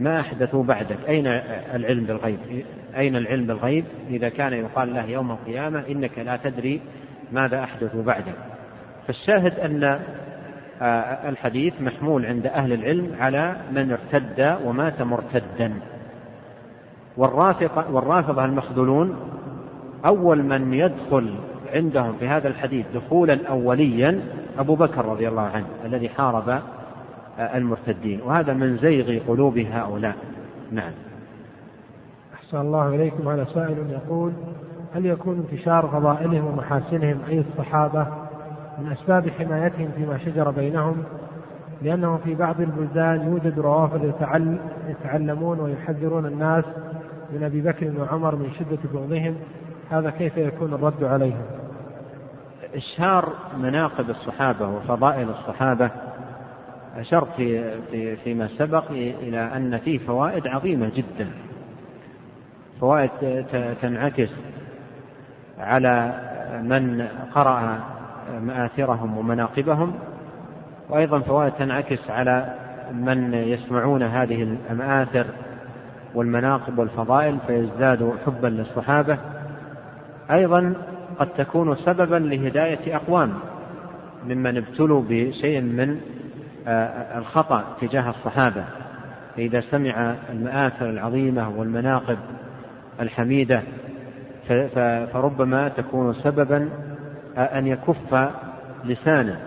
ما أحدثوا بعدك. أين العلم بالغيب؟ أين العلم بالغيب؟ إذا كان يقال له يوم القيامة إنك لا تدري ماذا أحدثوا بعدك. فالشاهد أن آه، الحديث محمول عند أهل العلم على من ارتد ومات مرتدا. والرافضة المخذولون أول من يدخل عندهم في هذا الحديث دخولا أوليا أبو بكر رضي الله عنه الذي حارب المرتدين. وهذا من زيغ قلوب هؤلاء. نعم. أحسن الله إليكم. هذا سائل يقول هل يكون انتشار فضائلهم ومحاسنهم أي الصحابة من أسباب حمايتهم فيما شجر بينهم لأنه في بعض البلدان يوجد روافض يتعلمون ويحذرون الناس من أبي بكر وعمر من شدة بغضهم هذا كيف يكون الرد عليهم؟ إشهار مناقب الصحابة وفضائل الصحابة أشرت في في فيما سبق إلى أن فيه فوائد عظيمة جدا. فوائد تنعكس على من قرأ مآثرهم ومناقبهم وأيضا فوائد تنعكس على من يسمعون هذه المآثر والمناقب والفضائل فيزداد حبا للصحابة. أيضا قد تكون سببا لهداية أقوام ممن ابتلوا بشيء من آه، الخطأ تجاه الصحابة. فإذا سمع المآثر العظيمة والمناقب الحميدة فربما تكون سببا أن يكف لسانه.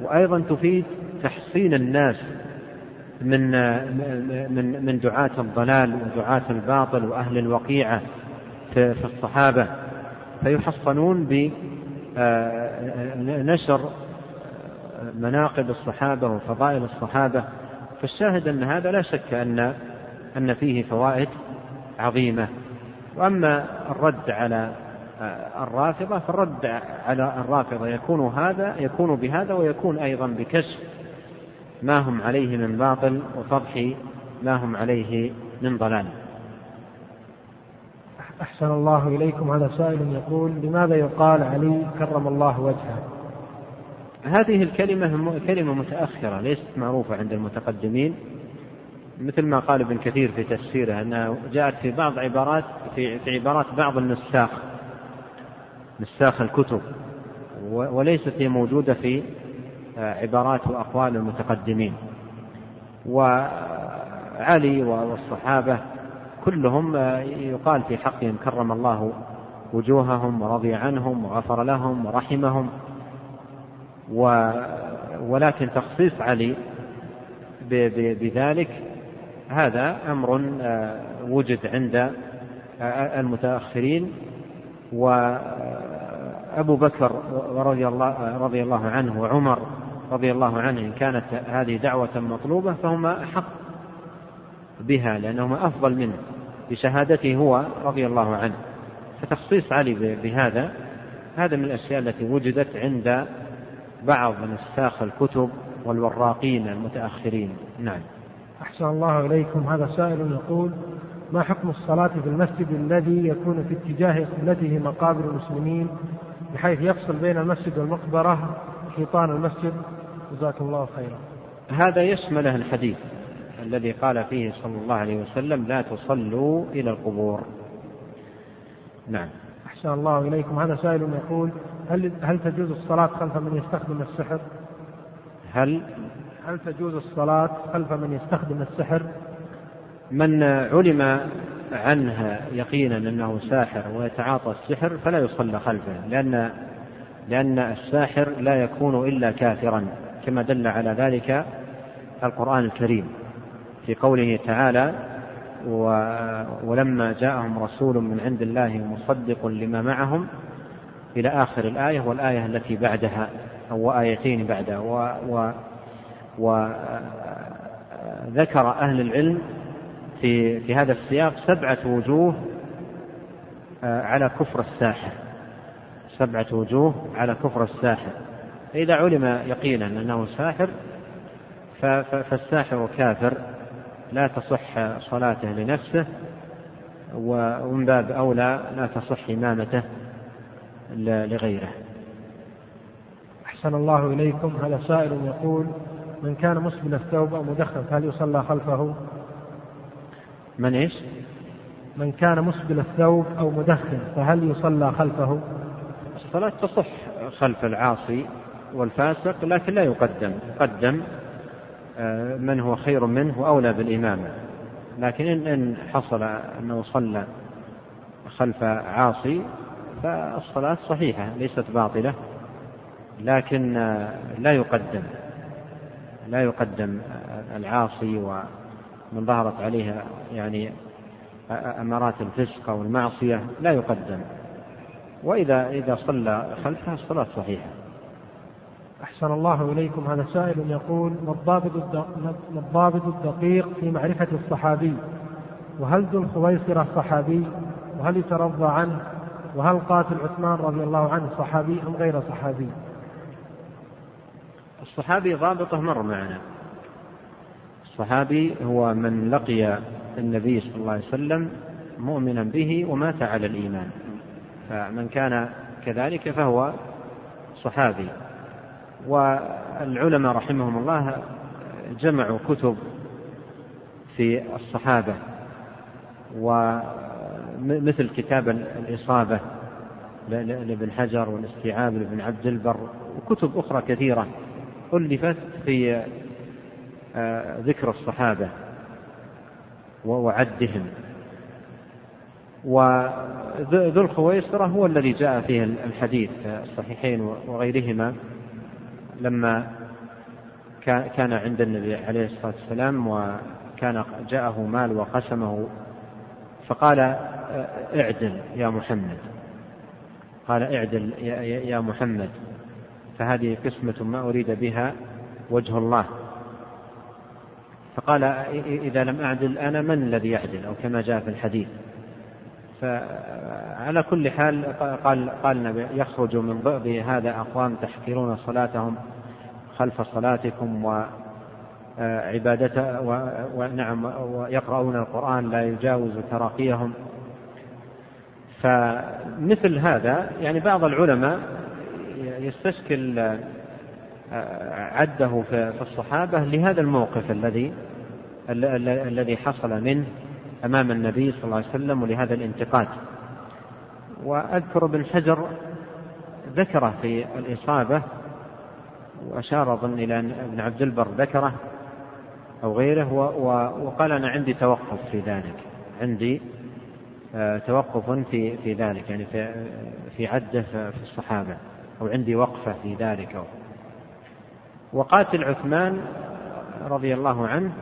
وأيضا تفيد تحصين الناس من آه، من من دعاة الضلال ودعاة الباطل وأهل الوقيعة في الصحابة. فيحصنون بنشر مناقب الصحابة وفضائل الصحابة. فالشاهد أن هذا لا شك أن أن فيه فوائد عظيمة. وأما الرد على الرافضة فالرد على الرافضة يكون هذا يكون بهذا ويكون أيضا بكشف ما هم عليه من باطل وفضح ما هم عليه من ضلال. أحسن الله إليكم. هذا سائل يقول لماذا يقال علي كرم الله وجهه؟ هذه الكلمة كلمة متأخرة ليست معروفة عند المتقدمين مثل ما قال ابن كثير في تفسيره أنها جاءت في بعض عبارات في, في عبارات بعض النساخ. نساخ الكتب وليست هي موجودة في عبارات وأقوال المتقدمين. وعلي والصحابة كلهم يقال في حقهم كرم الله وجوههم ورضي عنهم وغفر لهم ورحمهم. ولكن تخصيص علي بذلك هذا أمر وجد عند المتأخرين. وأبو بكر رضي الله, رضي الله عنه وعمر رضي الله عنه إن كانت هذه دعوة مطلوبة فهما أحق بها لأنهما أفضل منه بشهادته هو رضي الله عنه. فتخصيص علي بهذا هذا من الأشياء التي وجدت عند بعض نساخ الكتب والوراقين المتأخرين. نعم. أحسن الله إليكم. هذا سائل يقول ما حكم الصلاة في المسجد الذي يكون في اتجاه قبلته مقابر المسلمين بحيث يفصل بين المسجد والمقبرة حيطان المسجد. جزاكم الله خيرا. هذا يشمله الحديث الذي قال فيه صلى الله عليه وسلم لا تصلوا إلى القبور. نعم. أحسن الله إليكم. هذا سائل يقول هل هل تجوز الصلاة خلف من يستخدم السحر؟ هل؟ هل تجوز الصلاة خلف من يستخدم السحر؟ من علم عنه يقينا أنه ساحر ويتعاطى السحر فلا يصلى خلفه لأن لأن الساحر لا يكون إلا كافرا كما دل على ذلك القرآن الكريم في قوله تعالى ولما جاءهم رسول من عند الله مصدق لما معهم إلى آخر الآية والآية التي بعدها أو آيتين بعدها وذكر أهل العلم في في هذا السياق سبعة وجوه آه، على كفر الساحر. سبعة وجوه على كفر الساحر. فإذا علم يقينا أنه ساحر فالساحر كافر لا تصح صلاته لنفسه ومن باب أولى لا تصح إمامته لغيره. أحسن الله إليكم. هذا سائل يقول من كان مسبل الثوب أو مدخن فهل يصلى خلفه؟ من إيش؟ من كان مسبل الثوب أو مدخن فهل يصلى خلفه؟ الصلاة تصح خلف العاصي والفاسق لكن لا يقدم. يقدم آه، من هو خير منه وأولى بالإمامة. لكن إن حصل أنه صلى خلف عاصي فالصلاة صحيحة ليست باطلة لكن آه، لا يقدم. لا يقدم العاصي ومن ظهرت عليها يعني أمارات الفسق أو المعصية لا يقدم. وإذا إذا صلى خلفها الصلاة صحيحة. أحسن الله إليكم. هذا سائل يقول ما الضابط ما الضابط الدقيق في معرفة الصحابي؟ وهل ذو الخويصرة صحابي؟ وهل يترضى عنه؟ وهل قاتل عثمان رضي الله عنه صحابي أم غير صحابي؟ الصحابي ضابطه مر معنا. الصحابي هو من لقي النبي صلى الله عليه وسلم مؤمنا به ومات على الإيمان. فمن كان كذلك فهو صحابي. والعلماء رحمهم الله جمعوا كتب في الصحابة ومثل كتاب الإصابة لابن حجر والاستيعاب لابن عبد البر وكتب أخرى كثيرة ألفت في ذكر الصحابة وعدهم وذو الخويصرة هو الذي جاء فيه الحديث الصحيحين وغيرهما لما كان عند النبي عليه الصلاة والسلام وكان جاءه مال وقسمه. فقال اعدل يا محمد. قال اعدل يا محمد. فهذه قسمة ما أريد بها وجه الله. فقال إذا لم أعدل أنا من الذي يعدل؟ أو كما جاء في الحديث. فعلى كل حال قال قال يخرج من ضئب هذا أقوام تحقرون صلاتهم خلف صلاتكم وعبادته ونعم ويقرؤون القرآن لا يجاوز تراقيهم. فمثل هذا يعني بعض العلماء يستشكل عده في الصحابة لهذا الموقف الذي الذي حصل منه أمام النبي صلى الله عليه وسلم ولهذا الانتقاد. وأذكر ابن حجر ذكره في الإصابة وأشار أظن إلى أن ابن عبد البر ذكره أو غيره وقال أنا عندي توقف في ذلك عندي آه، توقف في في ذلك يعني في في عدة في الصحابة أو عندي وقفة في ذلك. وقاتل عثمان رضي الله عنه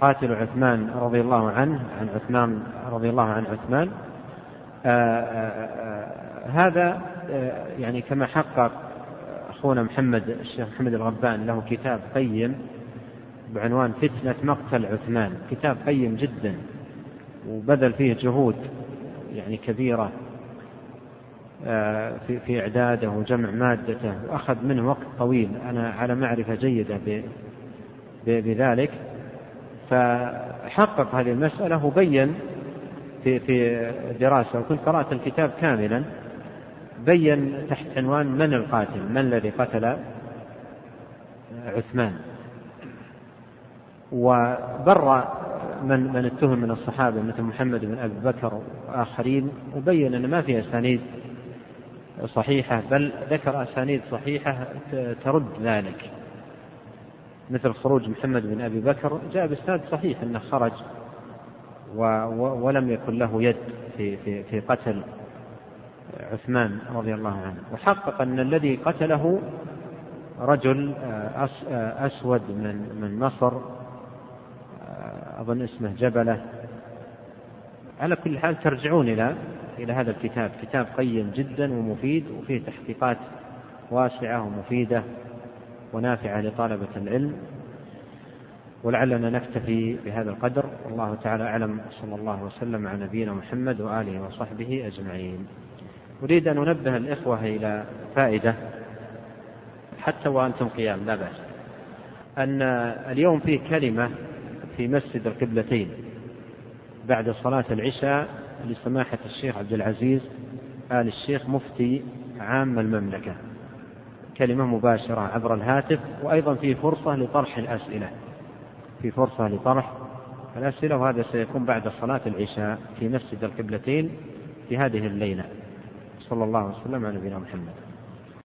قاتل عثمان رضي الله عنه عن عثمان رضي الله عن عثمان. آه، هذا يعني كما حقق أخونا محمد الشيخ محمد الغبان له كتاب قيم بعنوان فتنة مقتل عثمان. كتاب قيم جدا وبذل فيه جهود يعني كبيرة آه، في في إعداده وجمع مادته وأخذ منه وقت طويل. أنا على معرفة جيدة بذلك فحقق هذه المسألة وبين في في دراسة وكنت قرأت الكتاب كاملا بين تحت عنوان من القاتل؟ من الذي قتل؟ عثمان. وبرأ من من اتهم من الصحابة مثل محمد بن أبي بكر وآخرين وبين أن ما في أسانيد صحيحة بل ذكر أسانيد صحيحة ترد ذلك. مثل خروج محمد بن أبي بكر جاء بإسناد صحيح أنه خرج و ولم يكن له يد في, في, في قتل عثمان رضي الله عنه. وحقق أن الذي قتله رجل أسود من من مصر أظن اسمه جبلة. على كل حال ترجعون إلى إلى هذا الكتاب. كتاب قيم جدا ومفيد وفيه تحقيقات واسعة ومفيدة. ونافعة لطلبة العلم ولعلنا نكتفي بهذا القدر. والله تعالى أعلم صلى الله وسلم على نبينا محمد وآله وصحبه أجمعين. أريد أن أنبه الإخوة إلى فائدة حتى وأنتم قيام لا بأس. أن اليوم فيه كلمة في مسجد القبلتين بعد صلاة العشاء لسماحة الشيخ عبد العزيز آل الشيخ مفتي عام المملكة. كلمة مباشرة عبر الهاتف وأيضا في فرصة لطرح الأسئلة. في فرصة لطرح الأسئلة وهذا سيكون بعد صلاة العشاء في مسجد القبلتين في هذه الليلة. صلى الله وسلم على نبينا محمد.